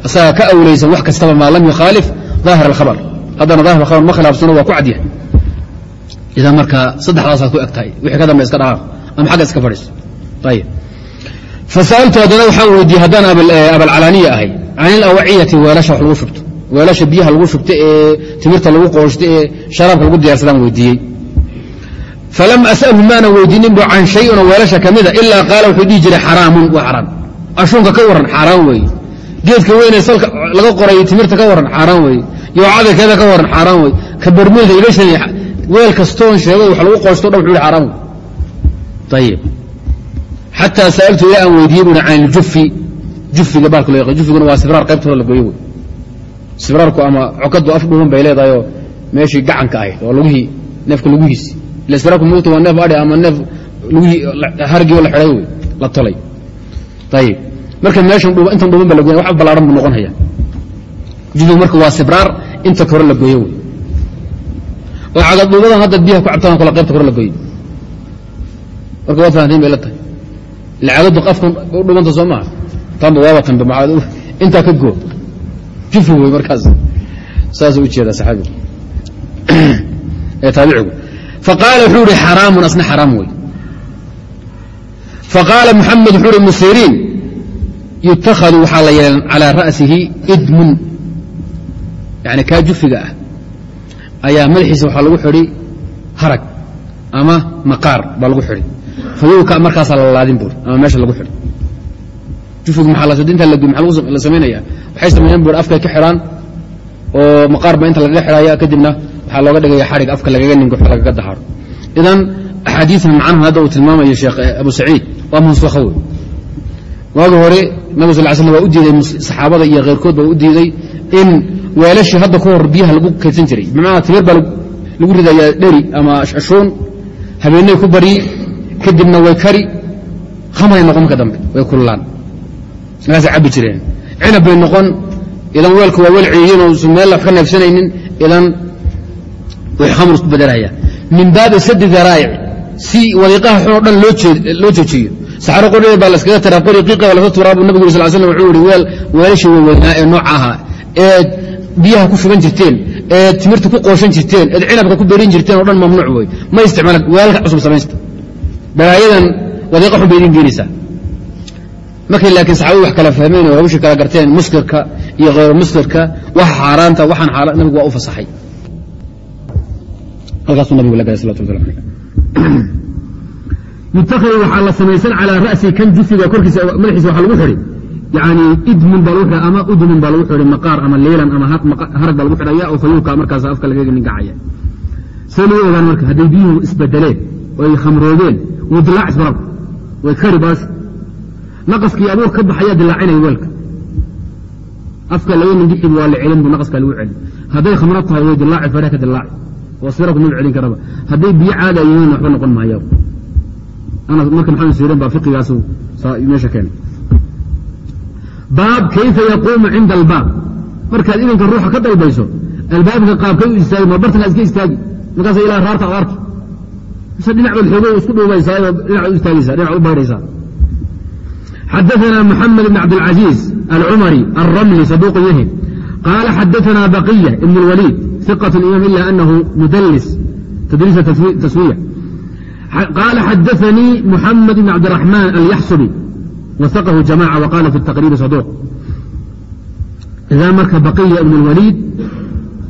Asagaa ka awlaysan wax kastaba maa lam yukhaalif daahir alkhabar. Haddana daahir alkhabar ma khilaafsano waa ku cadyahay idan marka saddexdaasaad ku eg tahay wixii ka dambe iska dhaqaaq ama xagga iska fadhiiso ayib fasa'altu haddana waxaan weydiiyey haddaan abalcalaaniya ahay can ilawaciyati weelasha wax lagu shubto weelasha biyaha lagu shubto ee timirta lagu qooshto ee sharaabka lagu diyaarsadaan weydiiyey falam as'alhu maana weydiinin bu can shayinoo weelasha ka mida ilaa qaala wuxuu dhihi jiray xaraamun waa xaraam ashuunka ka warran xaaraan weeye geedka weynee salka laga qoray timirta ka warran xaaraan weeye yoocada keeda ka warran xaaraan weeye ka barmeelka iga shanay weel kastoon sheego wax lagu qooshto dhan wuxuu yihi xaaraan wey ayib xataa sa'altu ilaa aan weydiiyey bui can iljufi jufiga baalka loo yaqan jufiguna waa sibraar qaybtooda la gooyo wey sibraarku ama cokadu af dhuuban bay leedahayoo meeshii gacanka ahayd oo lugihii neefka ila sibraarku muugta waa neef adhi ama neef lugihii hargii oo la xidhay wey la tolay ayib marka meeshan intan dhuuban ba la goya wax ballaaran buu noqon haya jufigu marka waa sibraar inta kore la gooyo wey oo cagadhuubadan hadda biyaha ku cabtaan kale qaybta kore la gooyo marka waad fahantayn bay la tahay lacagadu afkan u dhubanta soo maaha tanba waaba tanba intaa ka goo jufi wey markaas saasuu u jeedaa saxaabigu ee taabicigu faqaala wuxuu ihi xaraamun asna xaraam wey faqaala muxamed wuxuu ihi musiriin yutakhadu waxaa la yeelan calaa ra'sihi idmun yani kaa jufiga ah ayaa madaxiisa waxaa lagu xidhi harag ama maqaar baa lagu xidhi fayuuka markaasaa la laadin buur ama meesha lagu xidhi jufigu maxaa inta la samaynaya waxay sameeyeen buur afkay ka xidhaan oo maqaar ba inta lagaga xidhaya kadibna waxaa looga dhigaya xadhig afka lagaga ningo lagaga dahaaro idan axaadiidan macnaha hadda uu tilmaamayo sheekh abu saciid waa mansukha wey waagi hore nabig sal slam waa u diiday saxaabada iyo kheyrkood baa u diiday in weelashii hadda ka hor biyaha lagu kaydsan jiray. Bimacnaa timir baa lagu ridayaa dheri ama ashuun habeenay ku baryi kadibna way kari khamray noqon marka dambe way kullaan. Markaasay cabbi jireen. Cinab bay noqon idan weelka waa weel ciiyin oo usan meel wax ka neefsanaynin idan way khamr isku bedelaya min baabi sadi daraa'ic si wadiiqaha xun oo dhan loo joojiyo saxaro qorideed baa laskaga taraa qori qiiqa baa laga turaa buu nabigu yuri sal slam wuxuu yihi weel weelashii weyweynaa ee nooca ahaa eed biyaha ku shuban jirteen eed timirta ku qooshan jirteen eed cinabka ku berin jirteen o dhan mamnuuc wey ma isticmaala weelka cusub samaysta. Balaayadan wadiiqa xun bay idin geenaysaa. Markay laakiin saxaabadu wax kala fahmeen oo hawshii kala garteen muskirka iyo khayru muskirka waxa xaaraanta waxaan nabigu waa u fasaxay halkaasuu nabigu la galay salawatu wasalam alayh [clears throat] yutakhadu waxaa la samaysan calaa ra'si kan jufiga korkiisa madaxiisa waxaa lagu xidhi. Yani idmun baa lagu xidhay ama udmun baa lagu xidhay maqaar ama liilan ama harag baa lagu xidhaya oo fayuuka markaas afka lagaga ninkacaya see loo ogaan marka hadday biyuhu isbedeleen oo ay khamroodeen wuu dilaac isbarabka way kari baas. Naqaskii abuur ka baxayaa dilaacinaya weelka. Afka laga ningixib waa la celin buu naqaskaa lagu celi hadday khamro tahay way dilaaci fadha ka dilaaci oo sira kuma celin karaba hadday biyo caada yihiin waxba noqon maayo anas marka maxamed sirin baa fiqigaasu meesha keenay baab kayfa yaquumu cinda albaab markaad idanka ruuxa ka dalbayso albaabka qaabkay u istaagi ma bartankaa iska istaagi markaasa ilaa raarta ad arki mise dhinac baad xoogo isku dhuubaysaa oo dhinac u istaagaysaa dhinac u bayraysaa xadaثna mحamed بn cabdالعaزيiز alcmrي الrmli صدوq yahi qاala xadaثna baqية بn الwlيd ثiqة imam ila أnahu mudls tdriis taswiya qاala xadaثnii mحamed بn cabdالرaحman alyaxsubi وثqhu jamاعة وqاla fi التqrيb صدوq idaa marka baqiya ibn اlwaliid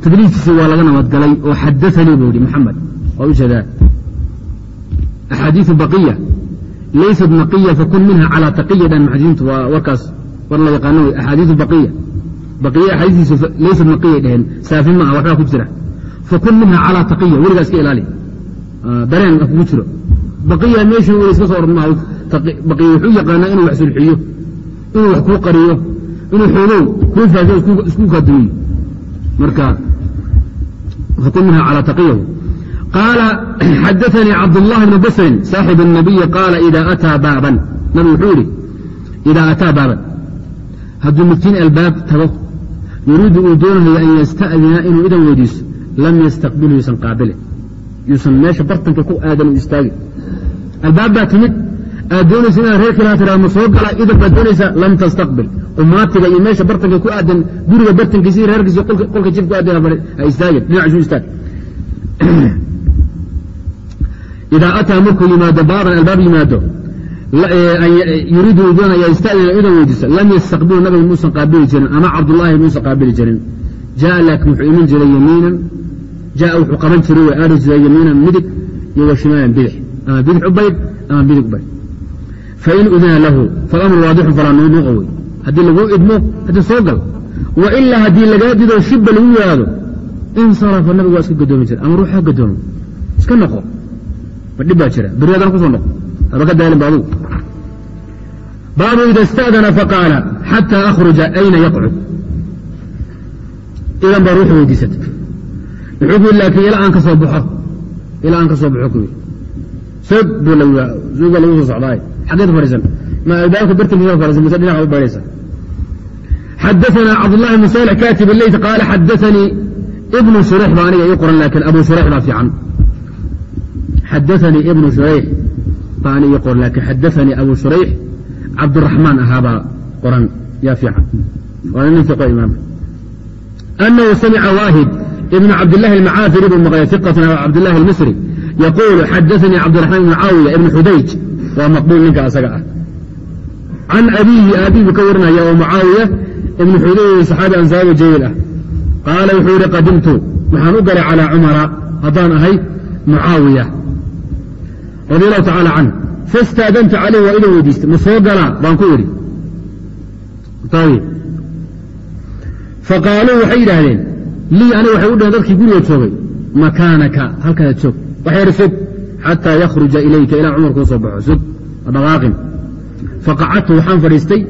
tadriiskiisi waa laga nabadgalay oo xadaanii buu yihi maxamed waa u jeedaa axaadiiu baqiya laysat naqiya fakun minha calى taqiya dhan muxadiintu waa warkaas baqiya baqiya axaadiistiisu laysat naqiyay dheheen saafi ma ah waxbaa ku jira fakun minha calى taqiya weligaa iska ilaali dareen a kugu jiro baqiya meeshii weli iska soo orad maaha baqiya wuxuu yaqaanaa inuu wax sulxiyo inuu wax kuu qariyo inuu xoogow kuu faaso isku kadumiyo marka fakun minha calى taqiyahu qaala xadaثanii cabdالlahi bn basrin saaxib الnabiyi qaala ida ataa baaban nabi wuxuu yihi idaa ataa baaban hadduu midkiin albaab tago yuriidu uu doonayo an yasta'dina inuu idan weydiiso lam yastaqbilu yuusan qaabile yuusan meesha bartanka ku aadan u istaagin albaab baa timid aad doonaysa inaad reer kilaa tiraa ma soo gala idan baad doonaysa lam tastaqbil umaatiga iyo meesha bartanka ku aadan guriga bartankiisa iyo reerkiisa qolka jif ku aadan ha istaagin dhinaciisu istaag idaa ataa markuu yimaado baaban albaab yimaado yuriidu doonaya yastadina idan weydiiso lam yastaqbilu nabiga muusan qaabili jirin ama cabdullaahi muusan qaabili jirin jaa laakin wuxuu iman jiray yamiinan jaa wuxuu qaban jiray way aari jiray yamiinan midig iyo wa shimaalan bidix ama bidix u ama bidig u fain udina lahu falamru waadixun falaa nuunuqa wey haddii laguu idmo haddii soo gal wa ilaa haddii lagaa dido shibba lagu yaado insarafa nabigu waa iska gadoomi jira ama ruuxa gadoomo iska noqo ma dhib baa jira beryadan ku soo noqo haba ka daalin ba adugu baabu ida ista'dana faqaala xataa akhruja ayna yaqcud idan baa ruuxu weydiisata wuxuu ku yidhi laakiin ilaa aan ka soo baxo ilaa aan ka soo baxo ku yidhi soog buu la suuga lagu soo socdaay xaggeed fadhiisan ma albaabka bartankiisa fadhiisan mise dhinaca u baydhaysa xadaثna cabdالlahi bn salح katib الleyt qaala xadaثanii ibnu shurayx baa aniga ii qoran laakiin abu shurayx baa fiican xadaثanii ibnu shurayx baa aniga ii qoran laakiin xadaثanii abu shurayx cabdالraxmaan ahaabaa qoran yaa fiican waa nin fiqo imaam أنhu samca waahid ibn cabdالlahi الmacaafiri buu maqlay ثiqatna cabdالlahi الmisri yaquulu xadaثanii cabdiرaحmaan ibn caawiya ibn xudayj waa maqbuul ninka asaga ah can abiihi aabihi buu ka warinaya oo mucaawiya ibn xudayj saxaabi ansaabi jaliil ah qaala wuxuu yihi qadimtu waxaan u galay calىa cumara haddaan ahay mucaawiya radi allahu tacaala canh faاstaadantu calayh waa idan weydiistay ma soo galaa baan ku idhi faqaaluu waxay yidhaahdeen lii aniga waxay u dhaheen dadkii guriga joogay makaanaka halkaada joog wax yar sog xataa yakhruja ilayka ilaa cumar kuu soo baxo sog dhaqaaqin faqacadtu waxaan fadhiistay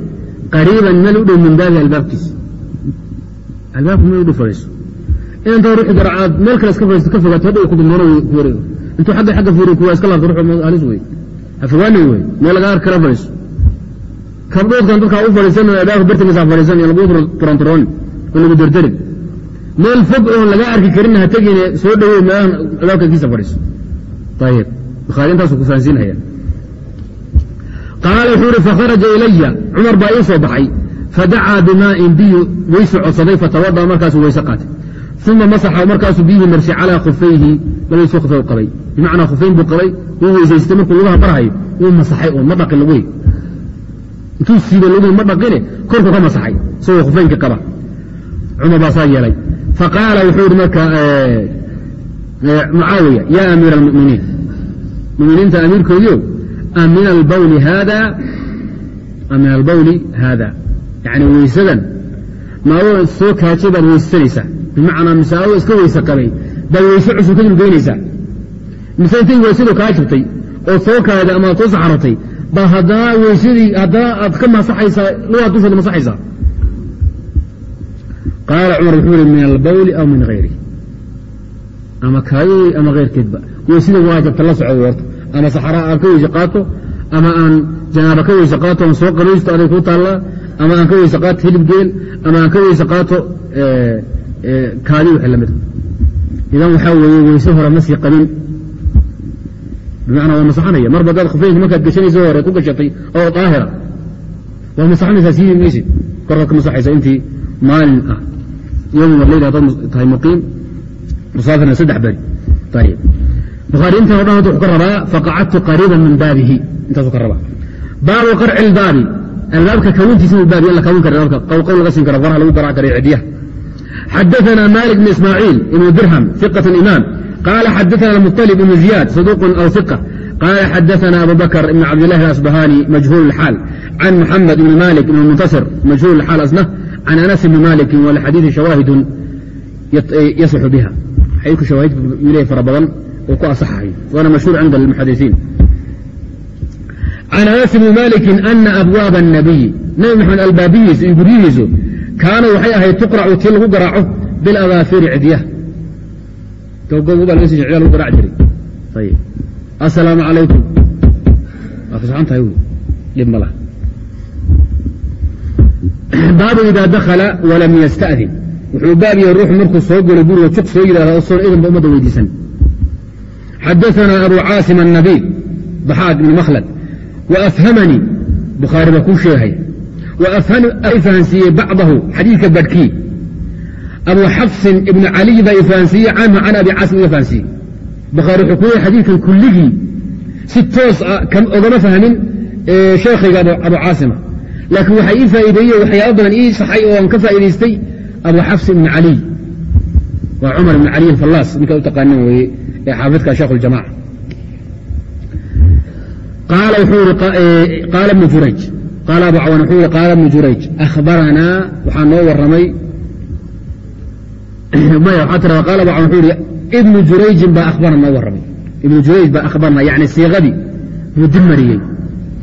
qariiban meel u dhow min baabi albaabkiisa albaabku meel u dhow fadhiiso intaa ruuxi garacaad meel kale iska fogaato hadhow ku dulmano wareego intuu xagga xagga fuuriyo kuwaa iska laabto ruux halis wey ha fogaanin wey meel laga arki kala fadhiiso. Kabdhoodkan dadkaa u fadhiisan albaabka bartankiisa fadhiisan iyo lagu turanturoonin oo lagu derderin meel fog oon laga arki karin ha tegine soo dhowow meelahan albaabka kiisa fadhiiso. Ayib bukhaari intaasuu ku fahansiinhaya qaala wuxuu ihi fakharaja ilaya cumar baa ii soo baxay. Fadacaa bimaa'in biyu weyse codsaday fatawada'a markaasuu weyse qaatay uma masaxa markaasuu biyihii marshay calaa khufayhi labadiisu khufay qabay bimacnaa khufayn buu qabay wuu weysaystay markuu lugaha barhayo wuu masaxay oo ma dhaqin laguhi intuu siiba laguhi ma dhaqine korkuu ka masaxay isagoo khufaynkii qaba cumar baa saa yeelay faqaala wuxuu yihi marka mucaawiya yaa amiira almuminiin muminiinta amiirkoodiio min albawli haada min albawli haada yani weysadan maadoo soo kaajay baad weysanaysaa bimacnaa mise adoo iska weyse qabay baad weyse cusub ka dulgeynaysaa mise intay weysadu kaa jabtay oo soo kaada ama soo saxaratay baa haddana weysadii haddana aad ka masaxaysaa lugaa dusheeda masaxaysaa qaala cumar wuxuu yihi min albawli aw min hayri ama kaayey ama keyrkeedba weysida waajabta la soco horta ama saxraa aan ka weyse qaato ama aan janaaba ka weyse qaato aan soo qabaysto aday ku taallaa ama aan ka weyse qaato hilib geel ama aan ka weyse qaato kaadi wixii la mida idan waxaa weeye weyse hore ma sii qabin. Bimacnaa waa masaxanaya marba hadaad khufeynka markaad gashanaysa hore ku gashatay oo daahira waa masaxanaysaa siibi maysid korkaad ka masaxaysa intii maalin ah. Yowm warleyl haddaad tahay muqiim. Musaafirna saddex beri. Ayib bukhaari intan o dhan hadda wuxuu ka rabaa faqacadtu qariiban min baabihi. Intaasuu ka rabaa. Baabu qarci ilbaabi albaabka kawintiisa inuu baabi in la kawin kara. Albaabka qowl laga siin karo faraha lagu garaac kara cidyaha xadaثna malik bn ismaaciil ibn dirham ثiqة imaam qala xadaثna muطلب ibn ziyad صaduq aw ثiqة qala xadaثna abu bakr ibn cabdillahi asbahani majhuul اxaal can muxamed ibn malik ibn muntasir majhuul اxaal asna can anas ibni maliki walxadiiثi shawaahidun yasixu biha xadiidku shawaahid ileh fara badan oo ku asaxayo waana mashhuur cinda almuxadisiin can anas ibni maliki ana abwaaba الnabiy nabi maxamed albaabihiisu iyo guryihiisu kaana waxay ahayd tuqracu tii lagu garaaco biladaafiiri cidyaha gobgoba laga sii cidya lagu garaac jiray ayib assalaamu calaykum waa fasaxan tahay wy dhib ma laha baabu idaa dakhala walam yasta'din wuxuu baab yahay ruux markuu soo galo guriga juq soo yidhahda soon idanba ummadda weydiisan xadaثana abu caasim الnabiil baxaad ibn makhlad waafhamanii bukhaari baa kuu sheegay ay fahansiiyey bacdahu xadiidka badhkii abu xafsin ibn caliy baa fahansiiyey canhu can abi caasim iga fahansiiyey bukhaari wuxuu ku xadiidkan kulligii si toos a ogama fahmin sheekhayga abu caasima laakiin waxaa ii faa'iideeyey waxyaaba badan ii saxay oo aan ka faa'iidaystay abu xafs ibn caliy waa cumar ibn caliy alfallaas ninkaa u taqaanin ee xaafidka sheekh اljamaca qaala ibnu jurayj qaala abu cawan wuxuu yihi qaala ibnu jurayj akhbaranaa waxaa noo warramay maya waxaa tirada qaala abu cawan wuxuu yihi ibnu jurayjin baa akhbarana noo warramay ibnu jurayj baa akhbarana yani siiqadii buu dib mariyey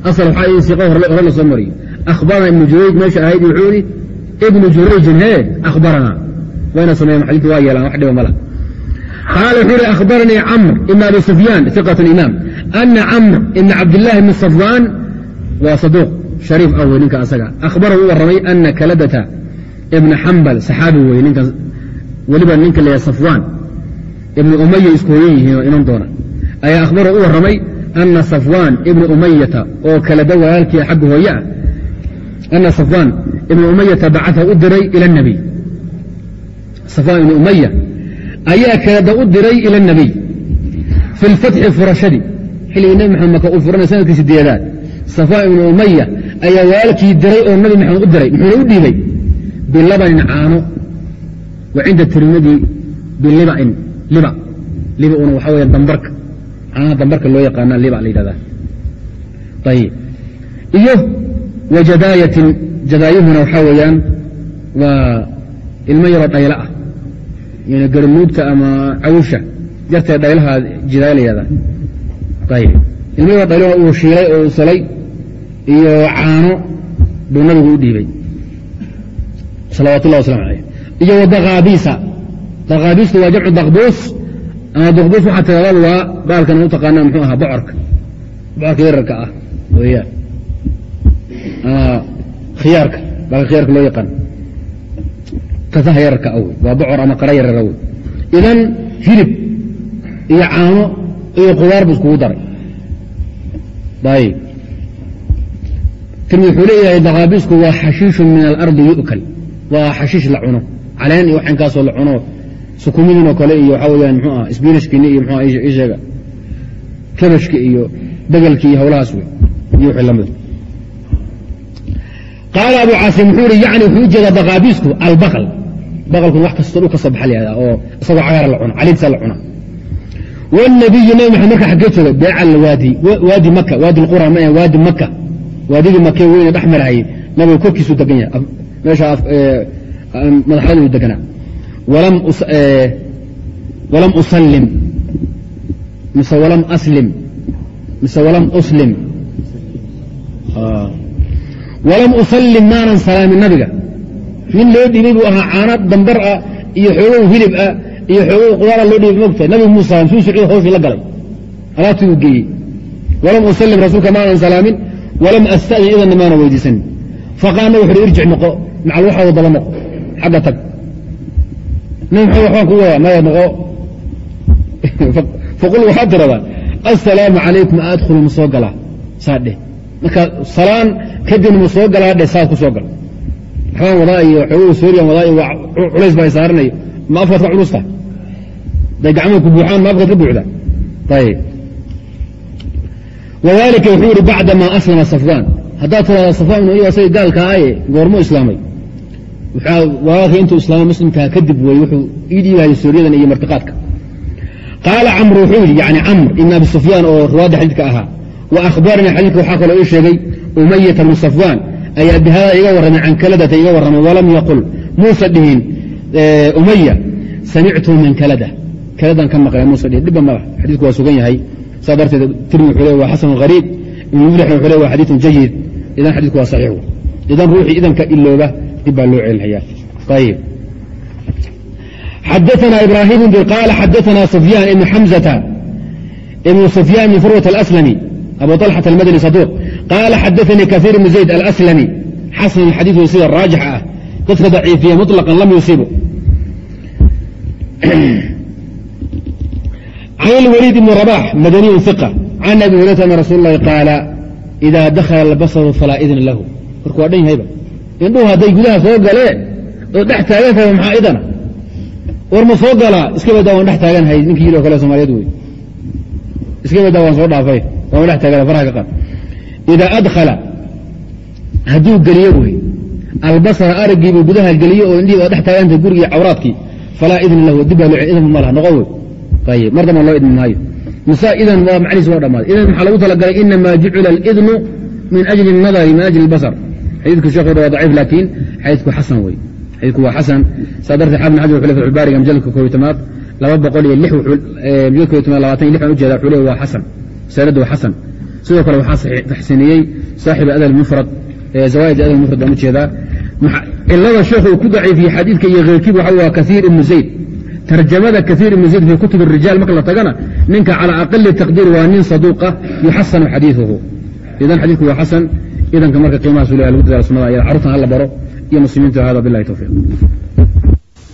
asal waxaa in siiqa hore la soo mariyey akhbarana ibnu jurayj meesha ahayd wuxuu yihi ibnu jurayjin hee akhbaranaa wayna sameeyen xadiidka waa yeelaan wax dhiba mala qaala wuxuu yihi akhbaranii camr ibn abi sufyaan iqat imaam ana camr ibn cabdillaahi bn safwaan waa saduuq shariif ah wey ninka asaga. Akhbarahu u warramay ana kaladata ibna xambal saxaabi weye ninka weliba ninka la safwaan ibnu umaya isku hoyan yihiin oo iman doona. Ayaa akhbarahu u warramay ana safwaan ibna umayata oo kalada walaalkii xagga hooye ah ana safwaan ibna umayata bacaa u diray ila nabiy safwaan ibnu umaya ayaa kalada u diray ila اnabiy fi lfatxi furashadii xilligii nebi maxamed maka uu furanay sannadkii sideedaad safwaan ibnu umaya ayaa walaalkii diray oo nabi maxamed u diray. Muxuuna u dhiibay? Bilabanin caano wa cinda tirmidi bilibain liba. Libuna waxaa weya dambarka caanaha dambarka loo yaqaana liba la yidhahdaa. Ayib iyo wa jadaayatin jadaayuhuna waxaa weeyaan waa ilmo yaroo dhaylo ah. Yani garmuudka ama cawsha jartee dhaylaha jidaaya la yihahdaa ayib ilmo yaroo dhaylo uu shiilay oo uu salay iyo caano buu nabigu u dhiibay. Salawat llah waslamu alayh iyo wadakaabiisa dakaabiistu waa jamcu dakbuus ama dakbuus waxaa tirada waa baalkan u taqaana muxuu ahaa bocorka. Bocorka yararka ah weyaan ama khiyaarka. Baalka khiyaarka loo yaqaan. Kasaha yararka ah waa bocor ama qara yarara wey idan hilib iyo caano iyo qudaar bu iskugu daray. Ayb tirmid wuxuu leeyahay dakaabiisku waa xashiishun min alardi yu'kal waa xashiish la cuno. Caleen iyo waxinkaasoo la cuno sukumidiinoo kale iyo waxaa weyaan ah sbinishkiini iyo mxu ii sheega kabashki iyo begelki iyo howlahaas wey iyo wixii la mid qaala abu caasim wuxuu ihi yani wuxuu u jeedaa dakaabiisku albaqal. Baqalkun wax kastoo dhul ka soo baxa la yahdaa oo isagoo cagaara la cuna caliidsa la cuna. Wاnabiyu nabi maxamed marka xaggee jooga beeca alwaadi waadi maka waadi lqura ma waadi maka waadigii make weyne dhex marahayey nabiga korkiisuu degan yahay meesha madaxyada uu deganaa. Walam usalim mise walam aslim. Mise walam uslim. Walam usalim maanan salaamin nabiga. Nin loo dhibay buu ahaa caano dambar ah iyo xoogow hilib ah iyo xooguu qudaara loo dhiibay mogtahay nabi muusa suu socdo hawshii la galay. Alaabtii uu geeyey. Walam usalim rasuulka maanan salaamin walam asta'din idanna maana weydiisanin faqaana wuxu irjic noqo. Macal waxaadu daba noqo. Xagga tag. Nin maxamed waxbaan ku wadaa maya noqo. [laughs] Faqul waxaad tiradaa assalaamu calaykum adkhulu ma soo galaa saa dheh. Marka salaan kadibna ma soo galaa dheh saad ku soo gal waxbaan wadaa iyo xooguu sooriyan wadaa iyo culays baa saaranayo. Ma afkaad ka culusta? Day gacmaha ku buuxaan ma afkaad ka buuxda? Ayib wadalika wuxuu yihi bacdama aslama safwaan haddaad tirahda safwaan ibnu iya asaga gaalka ahaye goormo islaamay. Waakii intuu islaamay muslimkaa kadib wey wuxuu ii sooriyadan iyo martiqaadka. Qaala camr wuxuu yidhi yani camr ibn abi sufyaan oo ruwaadda xadiidka ahaa wa akhbaranii xadiidka waxaa kaloo ii sheegay umayata bnu safwaan ayaa bihada iga warramay can kaladata iga warramay walam yaqul muusa dhihin umaya samictu min kalada kaladan ka maqlay muusa dhihin dhibba mala xadiidku waa sugan yahay saa darteed tirmi xule waa xasan hariib ibn muflixna wuxuu le waa xadiiun jayid idan xadiiku waa saxiixu idan ruuxii idanka ilooba dib baa loo celinhayaa ayib xadaana ibraahiim bi qaala xadaana sufyaan ibn xamzata ibnu sufyaan ibn furwat alaslami abu طalxat almadani saduuq qaala xadaanii kaiir ibnu zayd alaslami. Xasan xadiiu sida raajix ah. Dadka daciifiya muطlaqan lam yusiibu. [clears throat] can اlwliid bn رabax madaniy ثiqة can abi hurayra ana rasuul اlahi qaala إida dakla اlbaصru falaa idna lahu marka waa dhan yahayba indhuhu hadday gudaha soo galeen oo dhex taagan tahay maxaa idana war ma soo galaa iska badaa waan dhex taaganhay ninkii yidhi o kale soomaaliyad wey iska badaa waan soo dhaafay waan dhex taagan faraha ka qaad idaa adkhala hadduu geliyo wey albasara araggiibuu gudaha geliyo oo indhihii waa dhex taagantahay gurigii cawraadkii falaa idna lahu dib baa loo idan ma laha noqo wey ayib mar dambaan loo idmi maayo mise idan waa macnihiis waa dhammaaday idan maxaa lagu talagalay inamaa jucila alidnu min ajli الnadari min ajli اlbasar xadiidku shekh waa daciif laakiin xadiidku xasan wey xadiidku waa xasan saa darteed xaafid xajar wuxuu le fatxulbaariga majalka koobiy tobnaad laba boqol iyo lix majalka koobiy tobnaad labatan iyo lix baan ujeeda wuxuu le waa xasan sanaddu waa xasan sidoo kale waxaa taxsiiniyey saaxibu adab mufrad zawaa'id adab mufrad baan ujeedaa cilada sheekhu uu ku daciifiyey xadiidka iyo keyrkiib waxa waa kaiir ibnu zayd tarjamada kaiir min zid fi kutub rijaal marka la tagana ninka calى aqali taqdiir waa nin saduuqa yuxasanu xadiiuhu idan xadiku waa xasan idanka marka iimahaasu le lgu dadaal sunada y carurtan hala baro iyo muslimiintu hada bilahi towfiiq